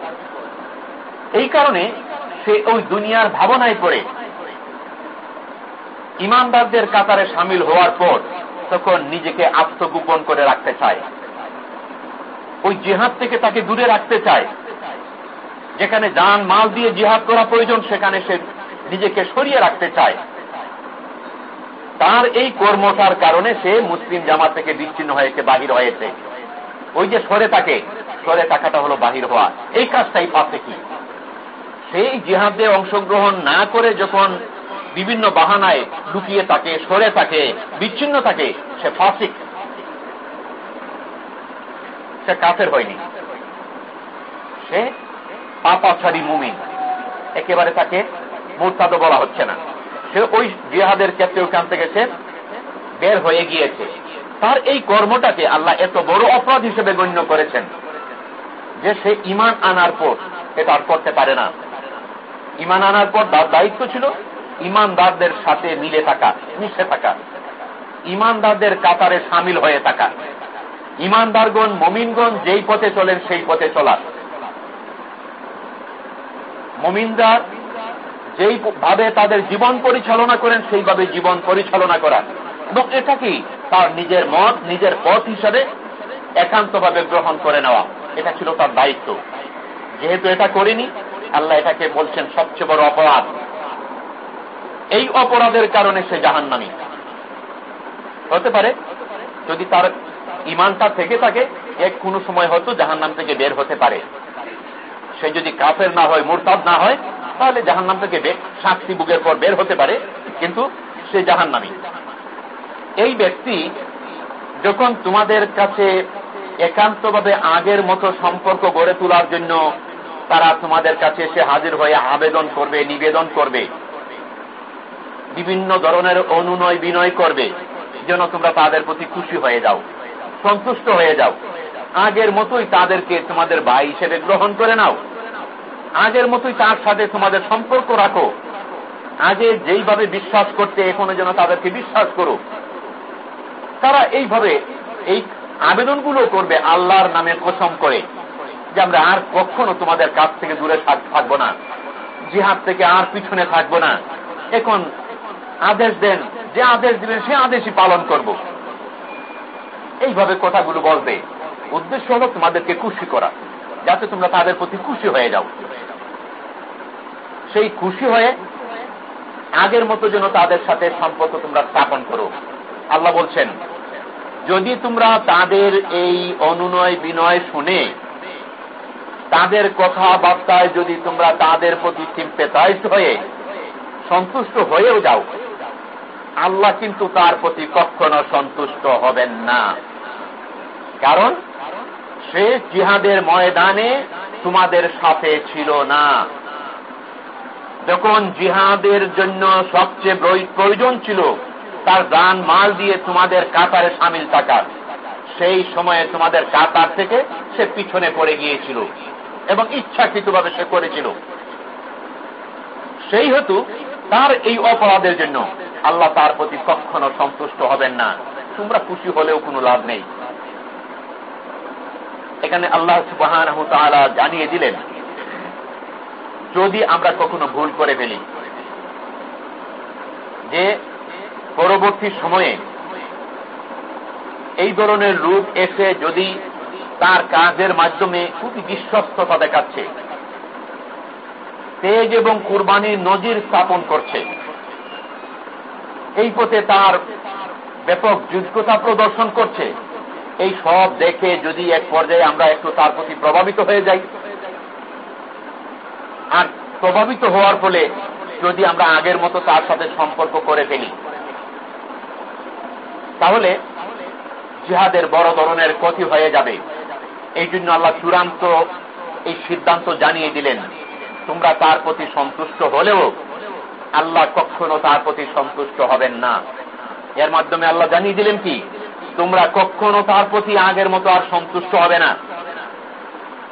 এই কারণে সে ওই দুনিয়ার ভাবনায় পড়ে। ইমানদারদের কাতারে সামিল হওয়ার পর তখন নিজেকে আত্মগোপন করে রাখতে চায়। ওই জিহাদ থেকে তাকে দূরে রাখতে চায়। যেখানে যান মাল দিয়ে জিহাদ করা প্রয়োজন, সেখানে সে নিজেকে সরিয়ে রাখতে চায়। তার এই কর্মটার কারণে সে মুসলিম জামাত থেকে বিচ্ছিন্ন হয়েছে বাহির হয়েছে। ওই যে সরে থাকে সরে থাকাটা হলো বাহির হওয়া। এই কাজটাই পাচ্ছে কি? সেই জিহাদে অংশগ্রহণ না করে যখন বিভিন্ন বাহানায় লুকিয়ে তাকে সরে তাকে বিচ্ছিন্ন থাকে, সে ফাসিক। সে কাফের হয়নি। সে পাপাছাড়ি মুমিন। একেবারে তাকে মোরতাদ বলা হচ্ছে না। সে ওই জিহাদের ক্ষেত্রে ওখান থেকে সে বের হয়ে গিয়েছে। তার এই কর্মটাকে আল্লাহ এত বড় অপরাধ হিসেবে গণ্য করেছেন যে সে ইমান আনার পর এটা আর করতে পারে না। ইমান আনার পর তার দায়িত্ব ছিল ইমানদারদের সাথে মিলে থাকা, মিশে থাকা। ইমানদারদের কাতারে সামিল হয়ে থাকা। ইমানদারগণ, মমিনগণ যেই পথে চলেন, সেই পথে চলা মমিনদার যেই ভাবে তাদের জীবন পরিচালনা করেন সেইভাবে জীবন পরিচালনা করা এবং এটা কি? তার নিজের মত, নিজের পথ হিসাবে একান্তভাবে গ্রহণ করে নেওয়া। এটা ছিল তার দায়িত্ব। যেহেতু এটা করেনি, আল্লাহ এটাকে বলছেন সবচেয়ে বড় অপরাধ। এই অপরাধের কারণে সে জাহান্নামী। হতে পারে, যদি তার ইমানটা থেকে থাকে, এক কোনো সময় হয়তো জাহান্নাম থেকে বের হতে পারে। সে যদি কাফের না হয়, মোরতাদ না হয়, তাহলে জাহান্নাম থেকে শাস্তি বুকের পর বের হতে পারে, কিন্তু সে জাহান্নামী। এই ব্যক্তি যখন তোমাদের কাছে একান্তভাবে আগের মতো সম্পর্ক গড়ে তোলার জন্য তারা তোমাদের কাছে এসে হাজির হয়ে আবেদন করবে, নিবেদন করবে, বিভিন্ন ধরনের অনুনয় বিনয় করবে, যেন তোমরা তাদের প্রতি খুশি হয়ে যাও। সন্তুষ্ট হয়ে যাও। আগের মতোই তাদেরকে তোমাদের ভাই হিসেবে গ্রহণ করে নাও। আগের মতোই তার সাথে তোমাদের সম্পর্ক রাখো। আগে যেইভাবে বিশ্বাস করতে এখনও যেন তাদেরকে বিশ্বাস করো। তারা এইভাবে এই আবেদনগুলো করবে আল্লাহর নামে কসম করে যে আমরা আর কখনো তোমাদের কাছ থেকে দূরে থাকব না। জিহাদ থেকে আর পিছনে থাকব না। এখন আদেশ দেন, যে আদেশ দিবেন সে আদেশই পালন করব। এইভাবে কথাগুলো বলবে। উদ্দেশ্য হলো তোমাদেরকে খুশি করা, যাতে তোমরা তাদের প্রতি খুশি হয়ে যাও। সেই খুশি হয়ে আগের মতো যেন তাদের সাথে সম্পর্ক তোমরা স্থাপন করো। আল্লাহ বলছেন, যদি তোমরা তাদের এই অনুনয় বিনয় শুনে তাদের কথাবার্তায় যদি তোমরা তাদের প্রতি সিম্পেতাইজ হয়ে সন্তুষ্ট হয়েও যাও আল্লাহ কিন্তু তার প্রতি কখনো সন্তুষ্ট হবেন না। কারণ সে জিহাদের ময়দানে তোমাদের সাথে ছিল না। যখন জিহাদের জন্য সবচেয়ে প্রয়োজন ছিল, তার গান মাল দিয়ে তোমাদের কাতারে সামিল থাকার সেই সময়ে তোমাদের কাতার থেকে সে পিছনে পড়ে গিয়েছিল এবং ইচ্ছাকৃতভাবে সে করেছিল। সেই হেতু তার এই অপরাধের জন্য আল্লাহ তার প্রতি কখনো সন্তুষ্ট হবেন না। তোমরা খুশি হলেও কোনো লাভ নেই। এখানে আল্লাহ সুবাহ জানিয়ে দিলেন, যদি আমরা কখনো ভুল করে ফেলি, যে পরবর্তী সময়ে এই ধরনের রূপ এসে যদি তার কাজের মাধ্যমে খুবই বিশ্বস্ততা দেখাচ্ছে, তেজ এবং কুরবানির নজির স্থাপন করছে এই পথে তার ব্যাপক যোগ্যতা প্রদর্শন করছে। এই সব দেখে যদি এক পর্যায়ে আমরা একটু তার প্রতি প্রভাবিত হয়ে যাই, আর প্রভাবিত হওয়ার ফলে যদি আমরা আগের মতো তার সাথে সম্পর্ক করে ফেলি, তাহলে জিহাদের বড় ধরনের ক্ষতি হয়ে যাবে। এই জন্য আল্লাহ চূড়ান্ত এই সিদ্ধান্ত জানিয়ে দিলেন, তোমরা তার প্রতি সন্তুষ্ট হলেও আল্লাহ কখনো তার প্রতি সন্তুষ্ট হবেন না। এর মাধ্যমে আল্লাহ জানিয়ে দিলেন কি? তোমরা কখনো তার প্রতি আগের মতো আর সন্তুষ্ট হবে না।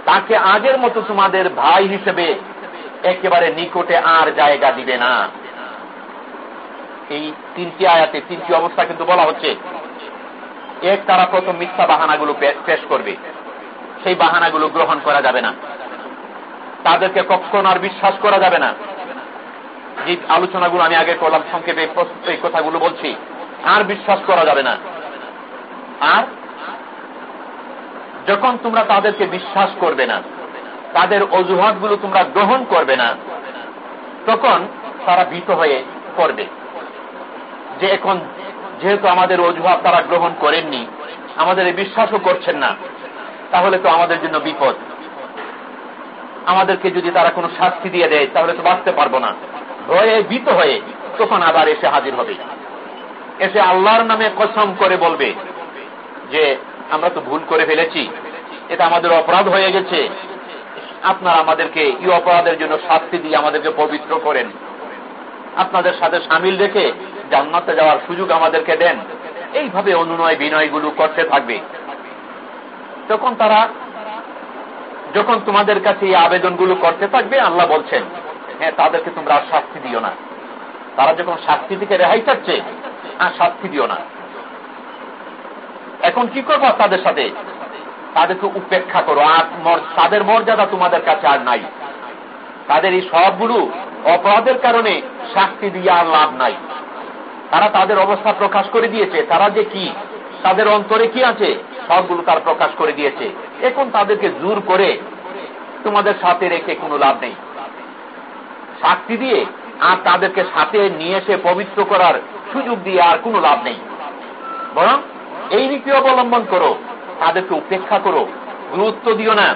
তাকে আগের মতো তোমাদের ভাই হিসেবে একেবারে নিকটে আর জায়গা দিবে না। এই তিনটি আয়াতে তিনটি অবস্থা কিন্তু বলা হচ্ছে। এক তারা প্রথম মিথ্যা বাহানাগুলো পেশ করবে। সেই বাহানাগুলো গ্রহণ করা যাবে না। তাদেরকে কখনো আর বিশ্বাস করা যাবে না। যে আলোচনাগুলো আমি আগে করলাম, সংক্ষেপে এই কথাগুলো বলছি, আর বিশ্বাস করা যাবে না। আর যখন তোমরা তাদেরকে বিশ্বাস করবে না, তাদের অজুহাতগুলো তোমরা গ্রহণ করবে না, তখন তারা ভীত হয়ে করবে যে এখন যেহেতু আমাদের অজুহাত তারা গ্রহণ করেননি, আমাদের বিশ্বাসও করছেন না, তাহলে তো আমাদের জন্য বিপদ। আমাদেরকে যদি তারা কোনো শাস্তি দিয়ে দেয়, তাহলে তো বাঁচতে পারব না। ভয়ে ভীত হয়ে তখন আবার এসে হাজির হবে। এসে আল্লাহর নামে কসম করে বলবে যে, আমরা তো ভুল করে ফেলেছি। এটা আমাদের অপরাধ হয়ে গেছে। আপনার আমাদেরকে এই অপরাধের জন্য শাস্তি দিয়ে আমাদেরকে পবিত্র করেন। আপনাদের সাথে সামিল রেখে জান্নাতে যাওয়ার সুযোগ আমাদেরকে দেন। এইভাবে অনুনয় বিনয়গুলো করতে থাকবে। তখন তারা, যখন তোমাদের কাছে এই আবেদনগুলো করতে থাকবে, আল্লাহ বলছেন হ্যাঁ তাদেরকে তোমরা শাস্তি দিও না। তারা যখন শাস্তি থেকে রেহাই চাচ্ছে, আর শাস্তি দিও না। এখন কি করব তাদের সাথে? তাদেরকে উপেক্ষা করো, আর তাদের মর্যাদা তোমাদের কাছে আর নাই। তাদের এই সবগুলো অপরাধের কারণে শাস্তি দিয়ে আর লাভ নাই। তারা তাদের অবস্থা প্রকাশ করে দিয়েছে। তারা যে কি? তাদের অন্তরে কি আছে? সবগুলো তার প্রকাশ করে দিয়েছে। এখন তাদেরকে জোর করে তোমাদের সাথে রেখে কোনো লাভ নেই। শাস্তি দিয়ে আর তাদেরকে সাথে নিয়ে এসে পবিত্র করার সুযোগ দিয়ে আর কোনো লাভ নেই। বরং এই নীতি অবলম্বন করো, তাদেরকে উপেক্ষা করো, গুরুত্ব দিও না,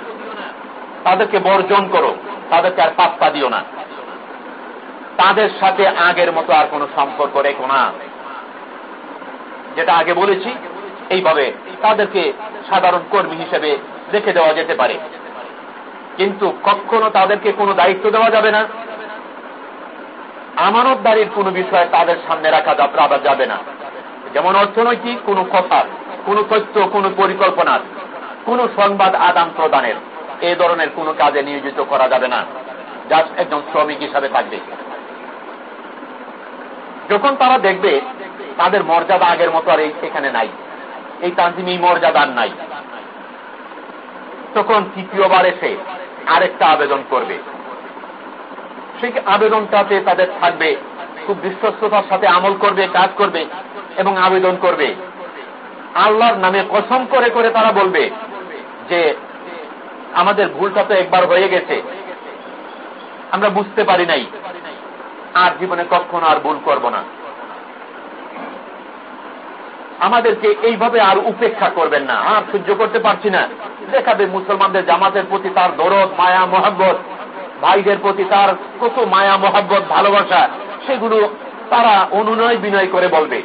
তাদেরকে বর্জন করো, তাদেরকে আর পাত্তা দিও না। তাদের সাথে আগের মতো আর কোনো সম্পর্ক রেখো না। যেটা আগে বলেছি, এইভাবে তাদেরকে সাধারণ কর্মী হিসেবে রেখে দেওয়া যেতে পারে। কিন্তু কখনো তাদেরকে কোনো দায়িত্ব দেওয়া যাবে না। আমানতদারির কোন বিষয় তাদের সামনে রাখা যাবে না। যেমন অর্থনৈতিক কোন কথার কোন তথ্য, কোন পরিকল্পনার কোন সংবাদ আদান প্রদানের এ ধরনের কোন কাজে নিয়োজিত করা যাবে না। যা একজন শ্রমিক হিসাবে থাকবে। যখন তারা দেখবে তাদের মর্যাদা আগের মতো আর এখানে নাই, এই তানজিমি মর্যাদার নাই, তখন তৃতীয়বার এসে আরেকটা আবেদন করবে। সেই আবেদনটাতে তাদের থাকবে। খুব বিশ্বস্ততার সাথে আমল করবে, কাজ করবে এবং আবেদন করবে। আল্লাহর নামে কসম করে করে তারা বলবে যে, আমাদের ভুলটা তো একবার হয়ে গেছে। আমরা বুঝতে পারি নাই। আর জীবনে কখনো আর ভুল করব না। আমাদেরকে এইভাবে আর উপেক্ষা করবেন না। আর সহ্য করতে পারছি না। দেখাবে মুসলমানদের জামাতের প্রতি তার দরদ, মায়া, মহাব্বত। ভাইদের প্রতি তার কত মায়া, মহাব্বত, ভালোবাসা, সেগুলো তারা অনুনয় বিনয় করে বলবে।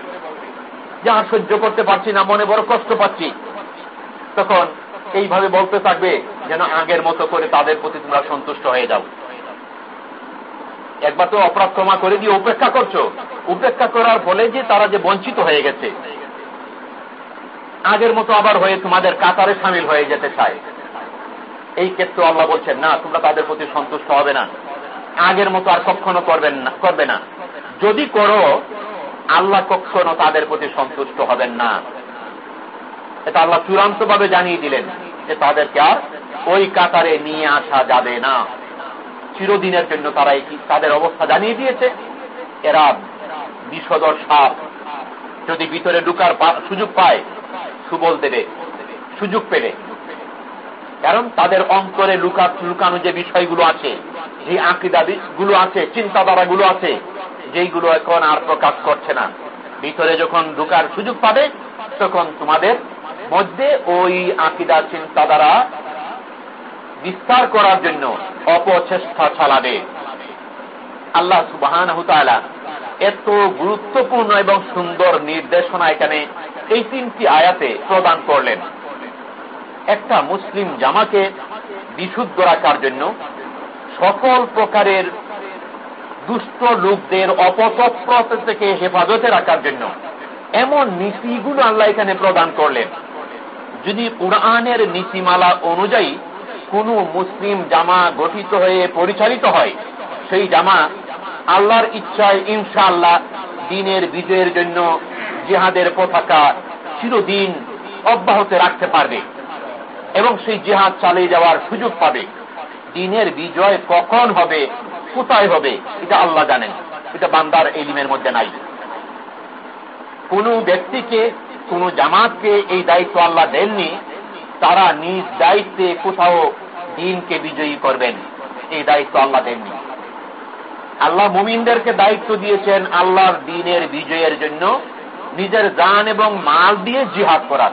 যা সহ্য করতে পারছি না, মনে বড় কষ্ট পাচ্ছি। তখন এইভাবে বলতে থাকবে, যেন আগের মতো করে তাদের প্রতি তোমরা সন্তুষ্ট হয়ে যাও। একবার তো অপরাধ ক্ষমা করে দিয়ে উপেক্ষা করছ। উপেক্ষা করার ফলে যে তারা যে বঞ্চিত হয়ে গেছে। আগের মতো আবার হয়ে তোমাদের কাতারে সামিল হয়ে যেতে চায়। এই ক্ষেত্রে আল্লাহ বলছেন, না, তোমরা তাদের প্রতি সন্তুষ্ট হবে না। আগের মতো আর কখনো করবেন না, করবে না। যদি করো, আল্লাহ কখনো তাদের প্রতি সন্তুষ্ট হবেন না। এটা আল্লাহ চূড়ান্ত ভাবে জানিয়ে দিলেন যে তাদেরকে আর ওই কাতারে নিয়ে আসা যাবে না। চিরদিনের জন্য তারা তাদের অবস্থা জানিয়ে দিয়েছে। এরা বিষদর সাপ। যদি ভিতরে ঢুকার সুযোগ পায়, সুবল দেবে, সুযোগ পেলে। কারণ তাদের অন্তরে লুকা লুকানো যে বিষয়গুলো আছে, যে আকিদা গুলো আছে চিন্তাধারা গুলো আছে, যেইগুলো এখন আর প্রকাশ করছে না। ভিতরে যখন ঢুকার সুযোগ পাবে, তখন তোমাদের মধ্যে ওই আকিদা, চিন্তাধারা বিস্তার করার জন্য অপচেষ্টা চালাবে। আল্লাহ সুবাহান এত গুরুত্বপূর্ণ এবং সুন্দর নির্দেশনা এখানে এই তিনটি আয়াতে প্রদান করলেন। একটা মুসলিম জামাকে বিশুদ্ধ রাখার জন্য সকল প্রকারের দুষ্ট লোকদের অপতৎপ্রত থেকে হেফাজতে রাখার জন্য এমন নীতিগুলো আল্লাহ এখানে প্রদান করলেন। যদি কোরআনের নীতিমালা অনুযায়ী কোন মুসলিম জামা গঠিত হয়ে পরিচালিত হয়, সেই জামা আল্লাহর ইচ্ছায় ইনশাআল্লাহ দিনের বিজয়ের জন্য জিহাদের পতাকা চিরদিন অব্যাহত রাখতে পারবে। এবং সেই জিহাদ চালিয়ে যাওয়ার সুযোগ পাবে। দিনের বিজয় কখন হবে, কোথায় হবে, এটা আল্লাহ জানেন। এটা বান্দার এলিমের মধ্যে নাই। কোন ব্যক্তিকে, কোন জামাতকে এই দায়িত্ব আল্লাহ দেননি, তারা নিজ দায়িত্বে কোথাও দিনকে বিজয়ী করবেন। এই দায়িত্ব আল্লাহ দেননি। আল্লাহ মুমিনদেরকে দায়িত্ব দিয়েছেন আল্লাহর দিনের বিজয়ের জন্য। নিজের গান এবং মাল দিয়ে জিহাদ করার।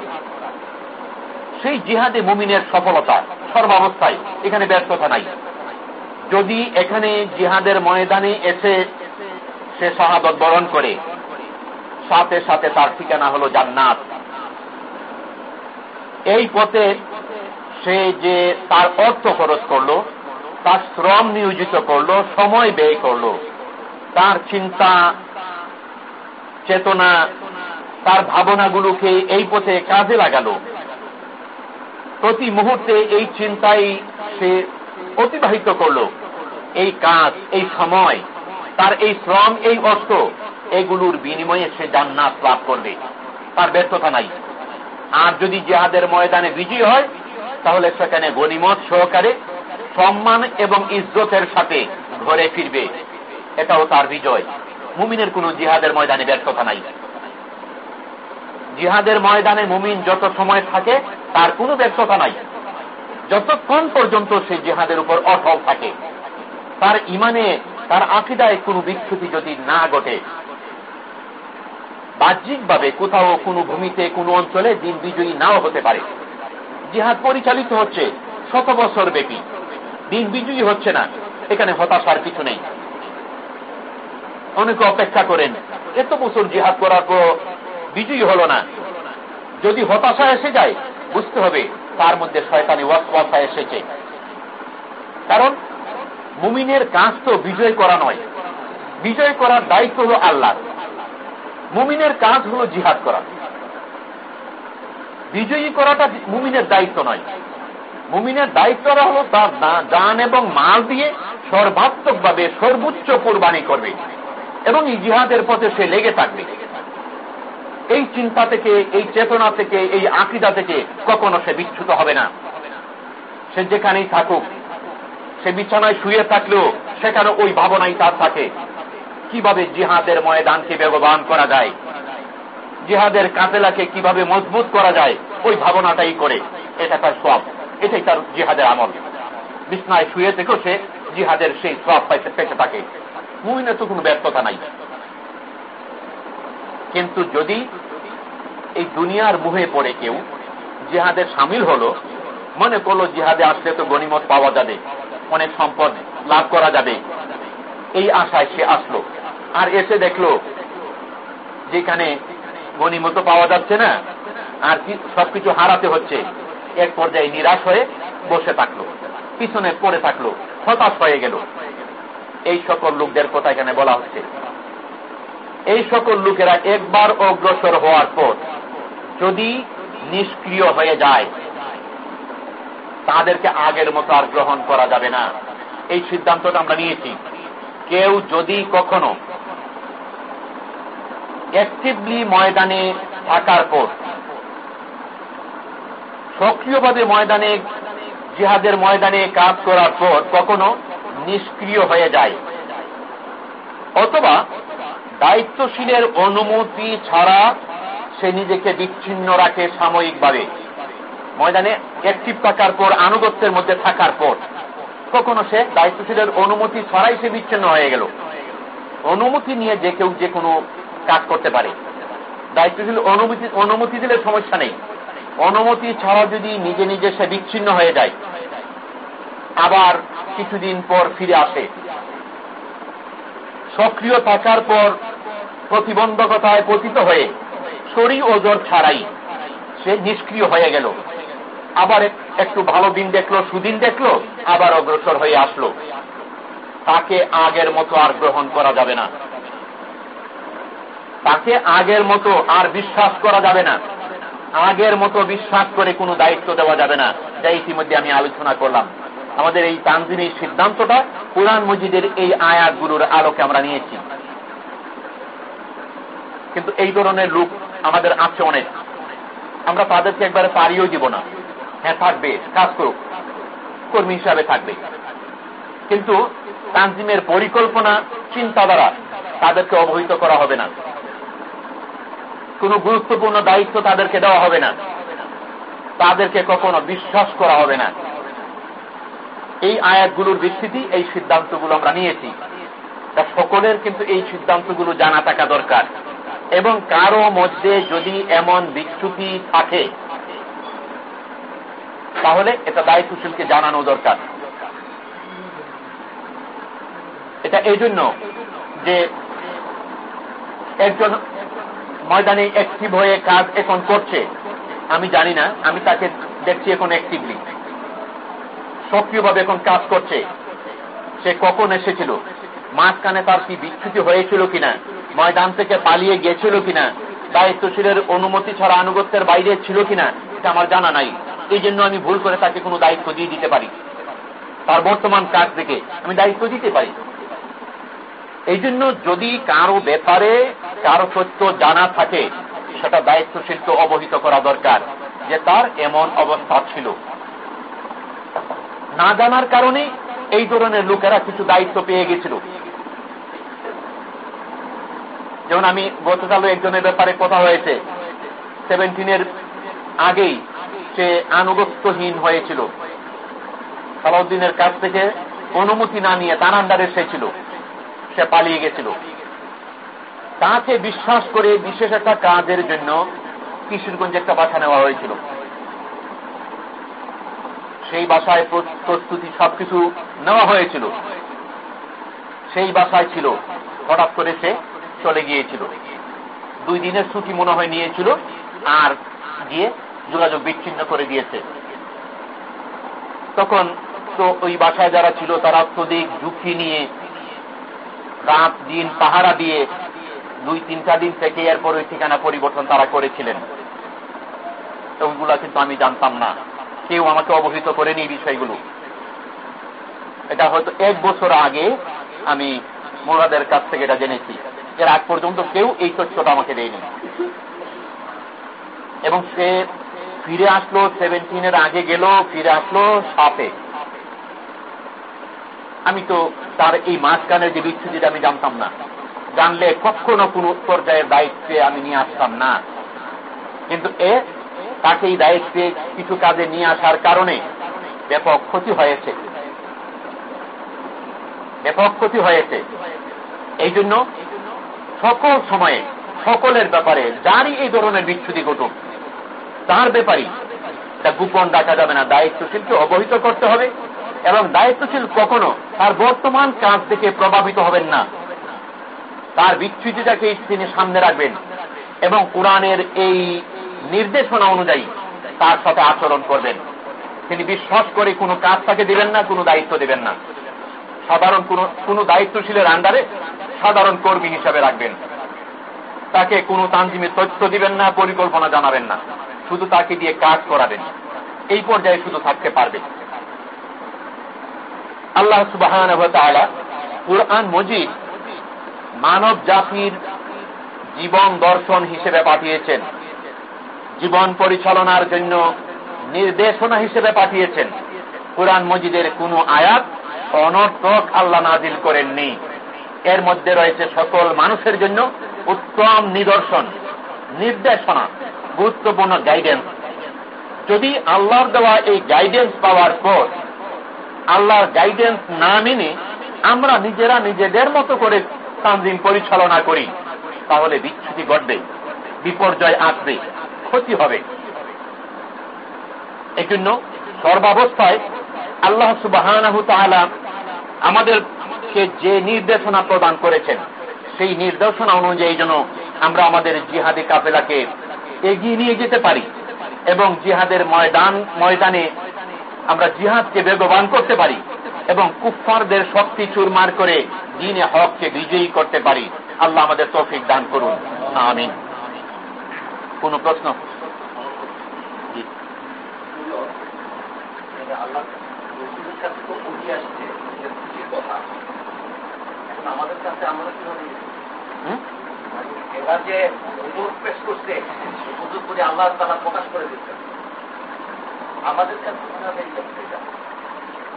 সেই জিহাদে মুমিনের সফলতা সর্বাবস্থায়, এখানে ব্যর্থতা নাই। যদি এখানে জিহাদের ময়দানে এসে সে শাহাদত বরণ করে, সাথে সাথে তার ঠিকানা হল জান্নাত। এই পথে সে যে তার অর্থ খরচ করল, তার শ্রম নিয়োজিত করল, সময় ব্যয় করল, তার চিন্তা, চেতনা, তার ভাবনাগুলোকে এই পথে কাজে লাগালো প্রতি মুহূর্তে এই চিন্তাই সে অতিবাহিত করল। এই কাজ, এই সময়, তার এই শ্রম, এই অর্থ, এগুলোর বিনিময়ে সে জান্নাত লাভ করবে। তার ব্যর্থতা নাই। আর যদি জেহাদের ময়দানে বিজয়ী হয়, তাহলে সেখানে গণিমত সহকারে সম্মান এবং ইজ্জতের সাথে ঘরে ফিরবে। এটাও তার বিজয়। মুমিনের কোন জিহাদের ময়দানে ব্যর্থতা নাই। জিহাদের ময়দানে মুমিন যত সময় থাকে, তার কোনো ব্যর্থতা নাই। যতক্ষণ পর্যন্ত সে জিহাদের উপর অটল থাকে, তার ইমানে, তার আকিদায় কোনো বিচ্ছুতি যদি না ঘটে, বাহ্যিকভাবে কোথাও কোনো ভূমিতে, কোনো অঞ্চলে দিন বিজয়ী নাও হতে পারে। জিহাদ পরিচালিত হচ্ছে শত বছর ব্যাপী। দিন বিজয়ী হচ্ছে না, এখানে হতাশার কিছু নেই। অনেকে অপেক্ষা করেন, এত বছর জিহাদ করার পর বিজয়ী হল না। যদি হতাশা এসে যায়, বুঝতে হবে তার মধ্যে শয়তানি ওয়াসওয়াসা এসেছে। কারণ, মুমিনের কাজ তো বিজয় করা নয়। বিজয় করার দায়িত্ব হল আল্লাহ মুমিনের কাজ হল জিহাদ করা। বিজয়ী করাটা মুমিনের দায়িত্ব নয়। মুমিনের দায়িত্বটা হল তার দান এবং মাল দিয়ে সর্বাত্মকভাবে সর্বোচ্চ কোরবানি করবে এবং এই জিহাদের পথে সে লেগে থাকবে। এই চিন্তা থেকে, এই চেতনা থেকে, এই আকিদা থেকে কখনো সে বিচ্ছুত হবে না। সে যেখানেই থাকুক, সে বিছানায় শুয়ে থাকলেও সেখানে ওই ভাবনাই তার থাকে। কীভাবে জিহাদের ময়দানকে বেগবান করা যায়? জিহাদের কাতেলাকে কীভাবে মজবুত করা যায়? ওই ভাবনাটাই করে। এটা তার সব এটাই তার জিহাদের আমল। বিছনায় শুয়ে থেকেও সে জিহাদের সেই সব পাইতে পেতে থাকে। মুহিনের তো কোনো ব্যর্থতা নাই। কিন্তু যদি এই দুনিয়ার মুহে পড়ে কেউ জিহাদের সামিল হলো, মনে করল জিহাদে আসলে তো গণিমত পাওয়া যাবে, অনেক সম্পদ লাভ করা যাবে। এই আশায় সে আসলো। আর এসে দেখল, যেখানে গণিমত পাওয়া যাচ্ছে না, আর সবকিছু হারাতে হচ্ছে, এক পর্যায়ে নিরাশ হয়ে বসে থাকল, পিছনে পড়ে থাকল, হতাশ হয়ে গেল। এই সকল লোকদের কথা এখানে বলা হচ্ছে। এই সকল লোকেরা একবার অগ্রসর হওয়ার পর যদি নিষ্ক্রিয় হয়ে যায়, তাদেরকে আগের মতো আর গ্রহণ করা যাবে না। এই সিদ্ধান্তটা আমরা নিয়েছি। কেউ যদি কখনো অ্যাক্টিভলি ময়দানে থাকার পর, সক্রিয়ভাবে ময়দানে, জিহাদের ময়দানে কাজ করার পর কখনো নিষ্ক্রিয় হয়ে যায়, অথবা দায়িত্বশীলের অনুমতি ছাড়া সে নিজেকে বিচ্ছিন্ন রাখে সাময়িকভাবে। ময়দানে অ্যাক্টিভ থাকার পর আনুগত্যের মধ্যে থাকার পর কখনো সে দায়িত্বশীলের অনুমতি ছাড়াই সে বিচ্ছিন্ন হয়ে গেল। অনুমতি নিয়ে যে কেউ যে কোনো কাজ করতে পারে। দায়িত্বশীল অনুমতি অনুমতি দিলে সমস্যা নেই। অনুমতি ছাড়া যদি নিজে নিজে সে বিচ্ছিন্ন হয়ে যায়, আবার কিছুদিন পর ফিরে আসে। সক্রিয় থাকার পর প্রতিবন্ধকতায় পতিত হয়ে শরী ওজোর ছাড়াই সে নিষ্ক্রিয় হয়ে গেল। আবার একটু ভালো দিন দেখল, সুদিন দেখল, আবার অগ্রসর হয়ে আসলো। তাকে আগের মতো আর গ্রহণ করা যাবে না। তাকে আগের মতো আর বিশ্বাস করা যাবে না। আগের মতো বিশ্বাস করে কোনো দায়িত্ব দেওয়া যাবে না। যা ইতিমধ্যে আমি আলোচনা করলাম। আমাদের এই তানজিমের সিদ্ধান্তটা কোরআন মজিদের এই আয়াতগুলোর আলোকে আমরা নিয়েছি। কিন্তু এই ধরনের লোক আমাদের আছে অনেক। আমরা তাদেরকে একবারে পারিও দিব না। হ্যাঁ থাকবে, কাজ করুক। কর্মী হিসাবে থাকবে। কিন্তু তানজিমের পরিকল্পনা চিন্তা দ্বারা তাদেরকে অবহিত করা হবে না। কোন গুরুত্বপূর্ণ দায়িত্ব তাদেরকে দেওয়া হবে না। তাদেরকে কখনো বিশ্বাস করা হবে না। এই আয়াতগুলোর ভিত্তিতে এই সিদ্ধান্তগুলো আমরা নিয়েছি। তা সকলের কিন্তু এই সিদ্ধান্তগুলো জানা থাকা দরকার। এবং কারও মধ্যে যদি এমন বিচ্যুতি থাকে, তাহলে এটা দায়িত্বশীলকে জানানো দরকার। এটা এই জন্য যে একজন ময়দানে অ্যাক্টিভ হয়ে কাজ এখন করছে, আমি জানি না, আমি তাকে দেখছি এখন অ্যাক্টিভলি সক্রিয়ভাবে এখন কাজ করছে। সে কখন এসেছিল? মাঝখানে তার কি বিচ্ছুতি হয়েছিল কিনা? ময়দান থেকে পালিয়ে গেছিল কিনা? দায়িত্বশীলের অনুমতি ছাড়া আনুগত্যের বাইরে ছিল কিনা? এটা আমার জানা নাই। এই জন্য আমি ভুল করে তাকে কোনো দায়িত্ব দিয়ে দিতে পারি। তার বর্তমান কাজ থেকে আমি দায়িত্ব দিতে পারি। এই জন্য যদি কারও ব্যাপারে কারও সত্য জানা থাকে, সেটা দায়িত্বশীলকে অবহিত করা দরকার যে তার এমন অবস্থা ছিল। না জানার কারণে এই ধরনের লোকেরা কিছু দায়িত্ব পেয়ে গেছিল। যেমন আমি গতকালও একজনের ব্যাপারে কথা হয়েছে। সেভেন্টিনের আগেই সে আনুগত্যহীন হয়েছিল। সালাউদ্দিনের কাছ থেকে অনুমতি না নিয়ে তার আন্ডারে সে ছিল। সে পালিয়ে গেছিল। তাকে বিশ্বাস করে বিশেষ একটা কাজের জন্য কিশোরগঞ্জে একটা বাসা নেওয়া হয়েছিল। সেই বাসায় প্রস্তুতি সবকিছু নেওয়া হয়েছিল। সেই বাসায় ছিল। হঠাৎ করে সে চলে গিয়েছিল। দুই দিনের ছুটি মনে হয় নিয়েছিল আর গিয়ে যোগাযোগ বিচ্ছিন্ন করে দিয়েছে। তখন তো ওই বাসায় যারা ছিল তারা অত্যধিক ঝুঁকি নিয়ে রাত দিন পাহারা দিয়ে দুই তিনটা দিন থেকে এরপর ওই ঠিকানা পরিবর্তন তারা করেছিলেন। ওইগুলা কিন্তু আমি জানতাম না। কেউ আমাকে অবহিত করেনি বিষয়গুলো। এটা হয়তো এক বছর আগে আমি মোরাদের কাছ থেকে এটা জেনেছি। এর আগ পর্যন্ত কেউ এই তথ্যটা আমাকে দেয়নি। এবং সে ফিরে আসলো সেভেন্টিনের আগে গেল, ফিরে আসলো সাপে। আমি তো তার এই মাঝখানের যে বিচ্ছুতিটা আমি জানতাম না। জানলে কখনো কোন পর্যায়ের দায়িত্বে আমি নিয়ে আসতাম না। কিন্তু এ তাকে এই দায়িত্বে কিছু কাজে নিয়ে আসার কারণে ব্যাপক ক্ষতি হয়েছে। ব্যাপক ক্ষতি হয়েছে। এই জন্য সকল সময়ে, সকলের ব্যাপারে যারই এই ধরনের বিচ্ছুতি ঘটুক। তার ব্যাপারই তা গোপন রাখা যাবে না। দায়িত্বশীলকে অবহিত করতে হবে এবং দায়িত্বশীল কখনো তার বর্তমান কাজ থেকে প্রভাবিত হবেন না। তার বিচ্ছুতিটাকে তিনি সামনে রাখবেন এবং কোরআনের এই নির্দেশনা অনুযায়ী তার সাথে আচরণ করবেন। তিনি বিশ্বাস করে কোনো কাজ তাকে দিবেন না, কোনো দায়িত্ব দিবেন না। সাধারণ কোন কোন দায়িত্বশীলের আন্ডারে সাধারণ কর্মী হিসাবে রাখবেন। তাকে কোনো তানজিমের তথ্য দিবেন না, পরিকল্পনা জানাবেন না। শুধু তাকে দিয়ে কাজ করাবেন। এই পর্যায়ে শুধু থাকতে পারবে। আল্লাহ সুবাহ কুরআন মজিদ মানব জাতির জীবন দর্শন হিসেবে পাঠিয়েছেন। জীবন পরিচালনার জন্য নির্দেশনা হিসেবে পাঠিয়েছেন। কোরআন মজিদের কোন আয়াত অনর্থক আল্লাহ নাজিল করেননি। এর মধ্যে রয়েছে সকল মানুষের জন্য উত্তম নিদর্শন, নির্দেশনা, গুরুত্বপূর্ণ গাইডেন্স যদি আল্লাহর দেওয়া এই গাইডেন্স পাওয়ার পর আল্লাহর গাইডেন্স না মেনে আমরা নিজেরা নিজেদের মতো করে তানজিম পরিচালনা করি, তাহলে বিচ্ছুতি ঘটবে, বিপর্যয় আসবে। ক্ষতি হবে। এই জন্য সর্বাবস্থায় আল্লাহ সুবাহ আমাদেরকে যে নির্দেশনা প্রদান করেছেন, সেই নির্দেশনা অনুযায়ী যেন আমরা আমাদের জিহাদি কাফেলাকে এগিয়ে নিয়ে যেতে পারি এবং জিহাদের ময়দান, ময়দানে আমরা জিহাদকে বেগবান করতে পারি এবং কুফারদের শক্তি চুরমার করে দিনে হককে বিজয়ী করতে পারি। আল্লাহ আমাদের তৌফিক দান করুন। আমিন। কোন প্রশ্ন?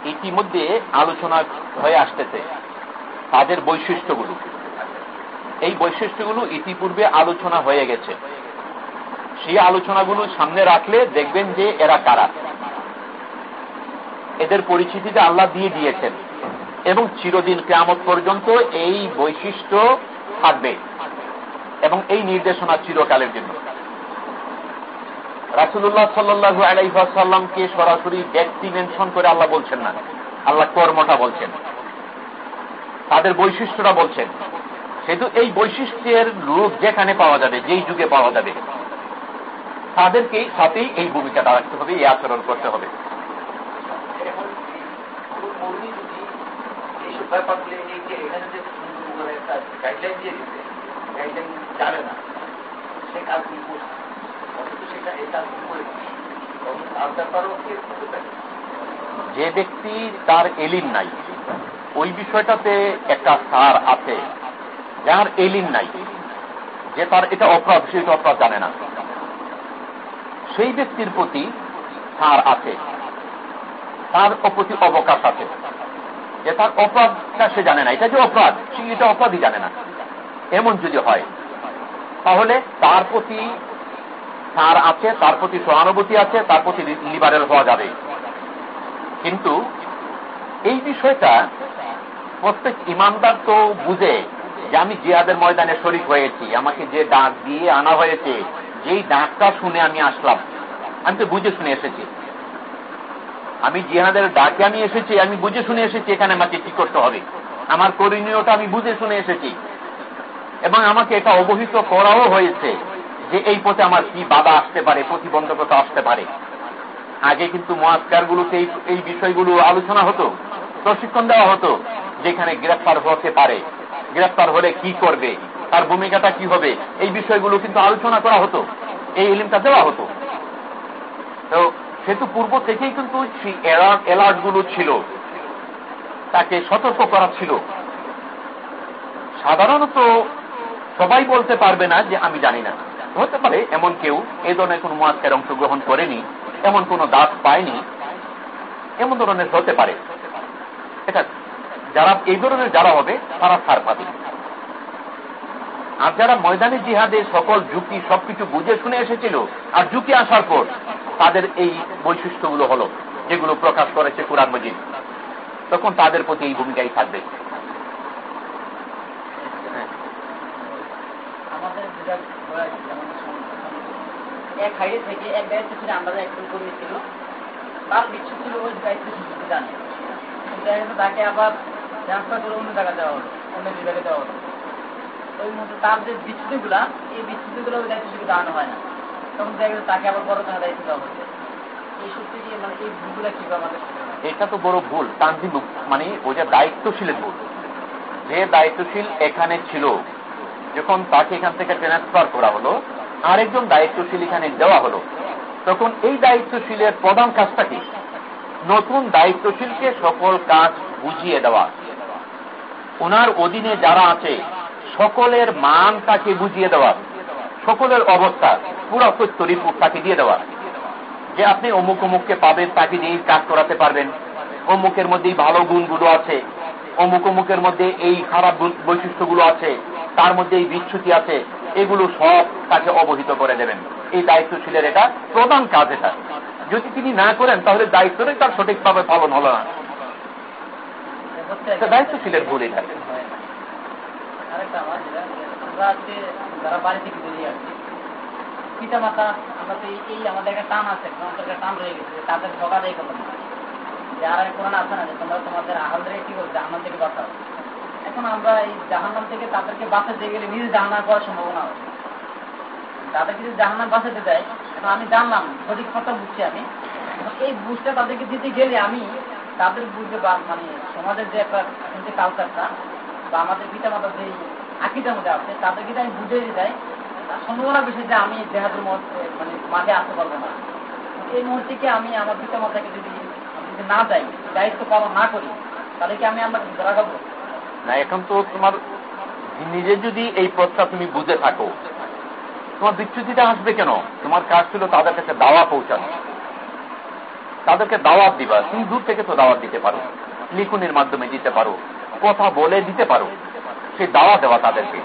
ইতিমধ্যে আলোচনা হয়ে আসতেছে তাদের বৈশিষ্ট্যগুলো। এই বৈশিষ্ট্যগুলো ইতিপূর্বে আলোচনা হয়ে গেছে। সেই আলোচনাগুলো সামনে রাখলে দেখবেন যে এরা কারা। এদের পরিচিতিটা আল্লাহ দিয়ে দিয়েছেন। এবং চিরদিন কেমত পর্যন্ত এই বৈশিষ্ট্য থাকবে। এবং এই নির্দেশনা চিরকালের জন্য। রাসুল্লাহ সাল্লু আলাইসাল্লামকে সরাসরি ব্যক্তি মেনশন করে আল্লাহ বলছেন না। আল্লাহ কর্মটা বলছেন। তাদের বৈশিষ্ট্যটা বলছেন। সেহেতু এই বৈশিষ্ট্যের রূপ যেখানে পাওয়া যাবে, যেই যুগে পাওয়া যাবে। তাদেরকে সাথেই এই ভূমিকাটা রাখতে হবে, এই আচরণ করতে হবে। যে সেটা ব্যক্তি তার এলিম নাই, ওই বিষয়টাতে একটা সার আছে, যার এলিম নাই, যে তার এটা অপরাধ, সে এটা অপরাধ জানে না। সেই ব্যক্তির প্রতি সার আছে। তার প্রতি অবকাশ আছে। যে তার অপরাধটা সে জানে না। এটা যে অপরাধ, সে এটা অপরাধই জানে না। এমন যদি হয়, তাহলে তার প্রতি তার আছে, তার প্রতি সহানুভূতি আছে, তার প্রতি লিবারেল হওয়া যাবে। কিন্তু এই বিষয়টা প্রত্যেক ইমানদার তো বুঝে যে আমি জিহাদের ময়দানে শরিক হয়েছি, আমাকে যে ডাক দিয়ে আনা হয়েছে যেই ডাকটা শুনে আমি আসলাম, আমি তো বুঝে শুনে এসেছি। আমি জিহাদের ডাকে আমি এসেছি, আমি বুঝে শুনে এসেছি এখানে আমাকে কি করতে হবে। আমার করণীয়টা আমি বুঝে শুনে এসেছি। এবং আমাকে এটা অবহিত করাও হয়েছে যে এই পথে আমার কি বাধা আসতে পারে, প্রতিবন্ধকতা আসতে পারে। আগে কিন্তু মহাস্কার গুলোতে এই বিষয়গুলো আলোচনা হতো, প্রশিক্ষণ দেওয়া হতো, যেখানে গ্রেফতার হতে পারে। গ্রেফতার হলে কি করবে? তার ভূমিকাটা কি হবে? এই বিষয়গুলো কিন্তু আলোচনা করা হতো। এই ইলিমটা দেওয়া হতো। তো সেতু পূর্ব থেকেই কিন্তু অ্যালার্টগুলো ছিল। তাকে সতর্ক করা ছিল। সাধারণত সবাই বলতে পারবে না যে আমি জানি না। হতে পারে এমন কেউ, এ ধরনের কোন মাস্কের অংশগ্রহণ করেনি, এমন কোন দাস পায়নি, এমন ধরনের হতে পারে। এটা যারা এই ধরনের যারা হবে, তারা ছাড় পাবে। আর যারা ময়দানি জিহাদে সকল যুক্তি সবকিছু বুঝে শুনে এসেছিল আর যুক্তি আসার পর, তাদের এই বৈশিষ্ট্যগুলো হলো, যেগুলো প্রকাশ করেছে কোরআন মজিদ। তখন তাদের প্রতি এই ভূমিকাই থাকবে। এক তাকে আবার করে অন্য জায়গায় দেওয়া হলো, অন্য বিভাগে দেওয়া হলো। ওই মতো তার যে এই দায়িত্ব হয় না। তখন দেখা তাকে আবার বড় দায়িত্ব দেওয়া হচ্ছে এই সত্যি মানে এই ভুলগুলা কীভাবে আমাদের এটা তো বড় ভুল তান্ত্রিক মানে ওই যে দায়িত্বশীলের ভুল। যে দায়িত্বশীল এখানে ছিল, যখন তাকে এখান থেকে ট্রান্সফার করা হলো, আরেকজন দায়িত্বশীল এখানে দেওয়া হলো, তখন এই দায়িত্বশীলের প্রধান কাজটা কি? নতুন দায়িত্বশীলকে সকল কাজ বুঝিয়ে দেওয়া। ওনার অধীনে যারা আছে, সকলের মান তাকে বুঝিয়ে দেওয়া, সকলের অবস্থা, পুরো সত্য রিপোর্ট তাকে দিয়ে দেওয়া। যে আপনি অমুক অমুককে পাবেন, তাকে দিয়ে কাজ করাতে পারবেন। অমুকের মধ্যে ভালো গুণগুলো আছে, অমুক অমুকের মধ্যে এই খারাপ বৈশিষ্ট্যগুলো আছে, তার মধ্যে এই বিচ্ছুতি আছে, এগুলো সব তাকে অবহিত করে দেবেন। এই দায়িত্বশীলের এটা প্রধান কাজ এটা। যদি তিনি না করেন, তাহলে দায়িত্বটাই তার সঠিকভাবে পালন হলো না। দায়িত্বশীলের ভুল এটা আমরা আজকে যারা বাড়ি থেকে বেরিয়ে আসছি পিতা মাতা আমরা তো এই আমাদের একটা টান আছে টান রয়ে গেছে তাদের ঠকাটাই করলাম যে আর কোরআন আছে না তোমরা তোমাদের আহালদের কি করছে জাহান্নাম থেকে বাঁচাও। এখন আমরা এই জাহান্নাম থেকে তাদেরকে বাঁচাতে গেলে নিজে জাহান্নাম করার সম্ভাবনা আছে। তাদেরকে যদি জাহান্নাম বাঁচাতে দেয় এখন আমি জানলাম সঠিক কথা বুঝছি আমি। এই বুঝতে তাদেরকে দিতে গেলে আমি তাদের বুঝতে বা মানে সমাজের যে একটা যে কালচারটা বা আমাদের পিতা মাতার যে আকিটার মধ্যে আছে, তাদেরকে আমি বুঝে দিতে যাই সম্ভাবনা বেশি যে আমি দেহাদের মধ্যে মানে মাঠে আসতে পারব না। এই মুহূর্তে কি আমি আমার পিতা মাতাকে যদি যদি না যাই দায়িত্ব পালন না করি, তাহলে কি আমি আমার রাখাবো না, এখন তো তোমার নিজে যদি এই পথটা তুমি বুঝে থাকো, তোমার বিচ্যুতিটা আসবে কেন? তোমার কাজ ছিল তাদের কাছে দাওয়া পৌঁছানো। তাদেরকে দাওয়াত দিবা। তুমি দূর থেকে তো দাওয়াত দিতে পারো। লিখুনের মাধ্যমে দিতে পারো। কথা বলে দিতে পারো। সেই দাওয়া দেওয়া তাদেরকে।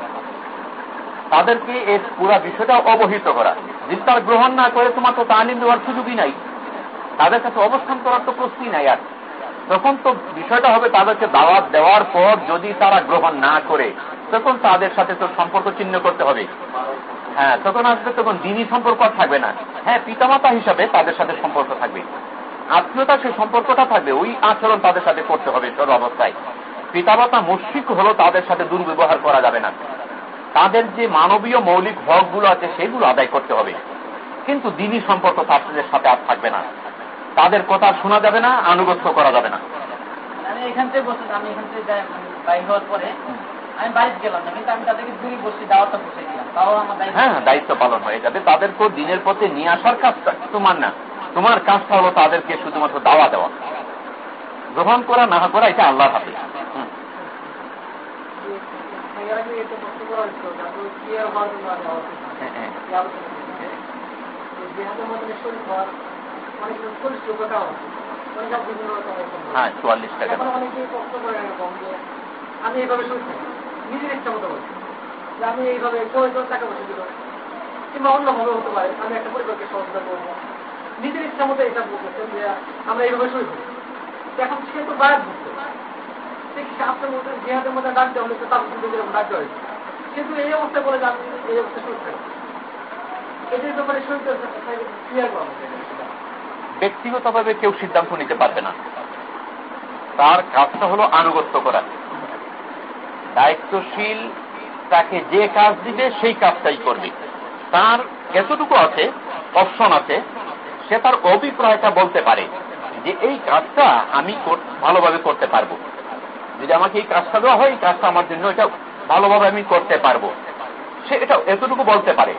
তাদেরকে এই পুরা বিষয়টা অবহিত করা। যদি তারা গ্রহণ না করে তোমার তো তালিম দেওয়ার সুযোগই নাই। তাদের কাছে অবস্থান করার তো প্রশ্নই নাই আর। তখন তো বিষয়টা হবে তাদেরকে দাওয়াত দেওয়ার পর যদি তারা গ্রহণ না করে, তখন তাদের সাথে তো সম্পর্ক চিহ্ন করতে হবে। হ্যাঁ তখন আসবে তখন দিনই সম্পর্ক আর থাকবে না। হ্যাঁ পিতামাতা হিসাবে তাদের সাথে সম্পর্ক থাকবে। আত্মীয়তা সেই সম্পর্কটা থাকবে ওই আচরণ তাদের সাথে করতে হবে সর্ব অবস্থায়। পিতামাতা মুশিক হলো তাদের সাথে দুর্ব্যবহার করা যাবে না। তাদের যে মানবীয় মৌলিক হকগুলো আছে সেগুলো আদায় করতে হবে। কিন্তু দিনই সম্পর্ক তাদের সাথে আর থাকবে না। তাদের কথা শোনা যাবে না আনুগত্য করা যাবে না। আমি এখান থেকে বসে আমি এখান থেকে বাইর হওয়ার পরে আমি বাড়িতে গেলাম না কিন্তু আমি তাদেরকে দূরে বসে দাওয়াতটা বসে দিলাম। তাও আমার হ্যাঁ দায়িত্ব পালন হয়ে। যাবে তাদেরকে দিনের পথে নিয়ে আসার কাজটা তোমার না। তোমার কাজটা হলো তাদেরকে শুধুমাত্র দাওয়া দেওয়া। গ্রহণ করা না করা এটা আল্লাহর হাতে। হ্যাঁ, আমি এইভাবে থাকি নিজের কিংবা অন্যভাবে হতে পারে আমি একটা পরিবারকে সহযোগিতা করব। নিজের ইচ্ছা মতো এটা বলতেছেন যে আমরা এইভাবে শরীর করি। এখন সে তো বায়াত বুঝতে সে কি আপনার মধ্যে জিহাদের মধ্যে ডাক দেওয়া হলে তার কিন্তু যেরকম ডাক দেওয়া হয়েছে। কিন্তু এই অবস্থায় বলে যে আমি এই অবস্থায় শরীর থাকি এদের ব্যাপারে শরীর ক্লিয়ার করা ব্যক্তিগতভাবে কেউ সিদ্ধান্ত নিতে পারবে না। তার কাজটা হলো আনুগত্য করা। দায়িত্বশীল তাকে যে কাজ দিবে, সেই কাজটাই করবে। তার এতটুকু আছে, অপশন আছে সে তার অভিপ্রায়টা বলতে পারে যে এই কাজটা আমি ভালোভাবে করতে পারব। যদি আমাকে এই কাজটা দেওয়া হয়, এই কাজটা আমার জন্য এটা ভালোভাবে আমি করতে পারব। সে এটা এতটুকু বলতে পারে।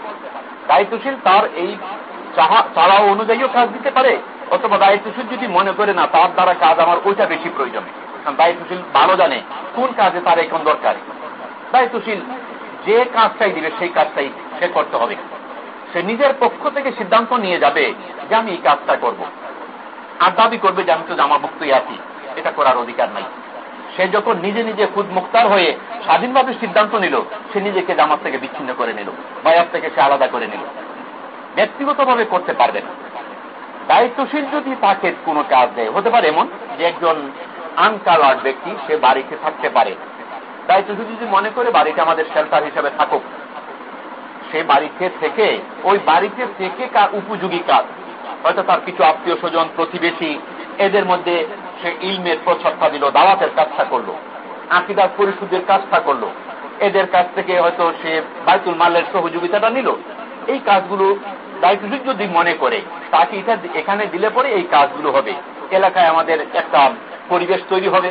দায়িত্বশীল তার এই চাওয়া অনুযায়ীও কাজ দিতে পারে, অথবা দায়িত্বশীল যদি মনে করে, না, তার দ্বারা কাজ আমার ওইটা বেশি প্রয়োজন। কারণ দায়িত্বশীল ভালো জানে কোন কাজে তার এখন দরকার। দায়িত্বশীল যে কাজটাই দিবে, সেই কাজটাই সে করতে হবে। সে নিজের পক্ষ থেকে সিদ্ধান্ত নিয়ে যাবে যে আমি এই কাজটা করব। আর দাবি করবে যে আমি তো জামাভুক্তই আছি, এটা করার অধিকার নাই। সে যখন নিজে নিজে খুদ মুক্তার হয়ে স্বাধীনভাবে সিদ্ধান্ত নিল, সে নিজেকে জামাত থেকে বিচ্ছিন্ন করে নিল, বায়াত থেকে সে আলাদা করে নিল। ব্যক্তিগতভাবে করতে পারবে না। দায়িত্বশীল যদি তাকে কোনো কাজ দেয়, হতে পারে এমন যে একজন আনকালার ব্যক্তি, সে বাড়িতে থাকতে পারে। দায়িত্বশীল যদি মনে করে বাড়িতে আমাদের শেল্টার হিসেবে থাকুক সে বাড়িতে থেকে, ওই বাড়িতে থেকে কার উপযোগী কাজ হয়তো তার কিছু আত্মীয় স্বজন, প্রতিবেশী, এদের মধ্যে সে ইলমের প্রচর্চা দিল, দাওয়াতের কাজটা করল, আকিদার পরিশুদ্ধের কাজটা করল। এদের কাছ থেকে হয়তো সে বাইতুল মালের সহযোগিতাটা নিল। এই কাজগুলো দায়িত্বশীল যদি মনে করে, তাকে এটা এখানে দিলে পরে এই কাজগুলো হবে। এলাকায় আমাদের একটা পরিবেশ তৈরি হবে।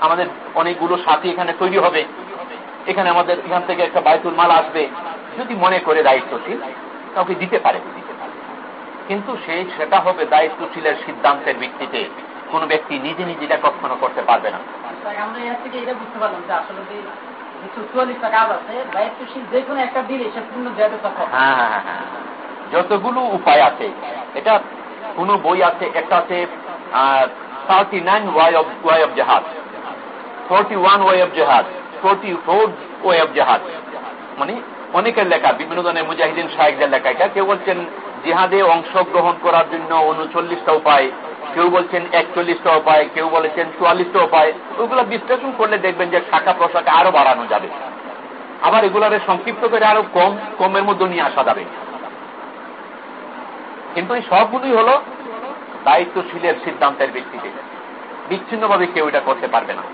আমাদের অনেকগুলো সাথী এখানে তৈরি হবে। এখানে আমাদের এখান থেকে একটা বাইতুল মাল আসবে। যদি মনে করে দায়িত্বশীল কাউকে দিতে পারে। কিন্তু সেই সেটা হবে দায়িত্বশীলের সিদ্ধান্তের ভিত্তিতে। কোন ব্যক্তি নিজে নিজে এটা কখনো করতে পারবে না। আমরা এর থেকে এটা বুঝতে পারলাম যে আসলে চুয়াল্লিশটা কাজ আছে দায়িত্বশীল যে কোনো একটা দিলে সে পূর্ণ দেওয়াতে সক্ষম হ্যাঁ হ্যাঁ হ্যাঁ যতগুলো উপায় আছে এটা কোন বই আছে একটা আছে thirty nine Y of Y of জাহাজ ফোরটি ওয়ান ওয়াই অফ জাহাজ ফোরটি ফোর ওয়াই অফ জাহাজ মানে অনেকের লেখা বিভিন্ন ধরনের মুজাহিদিন সাহেবদের লেখা এটা। কেউ বলছেন জিহাদে অংশগ্রহণ করার জন্য উনচল্লিশটা উপায়, কেউ বলছেন একচল্লিশটা উপায়, কেউ বলেছেন চুয়াল্লিশটা উপায়। ওগুলো বিশ্লেষণ করলে দেখবেন যে শাখা প্রশাখা আরও বাড়ানো যাবে। আবার এগুলারে সংক্ষিপ্ত করে আরও কম, কমের মধ্যে নিয়ে আসা যাবে। কিন্তু এই সবগুলোই হলো দায়িত্বশীলের সিদ্ধান্তের ভিত্তিতে। বিচ্ছিন্নভাবে কেউ এটা করতে পারবে না।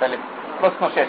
তাহলে প্রশ্ন শেষ।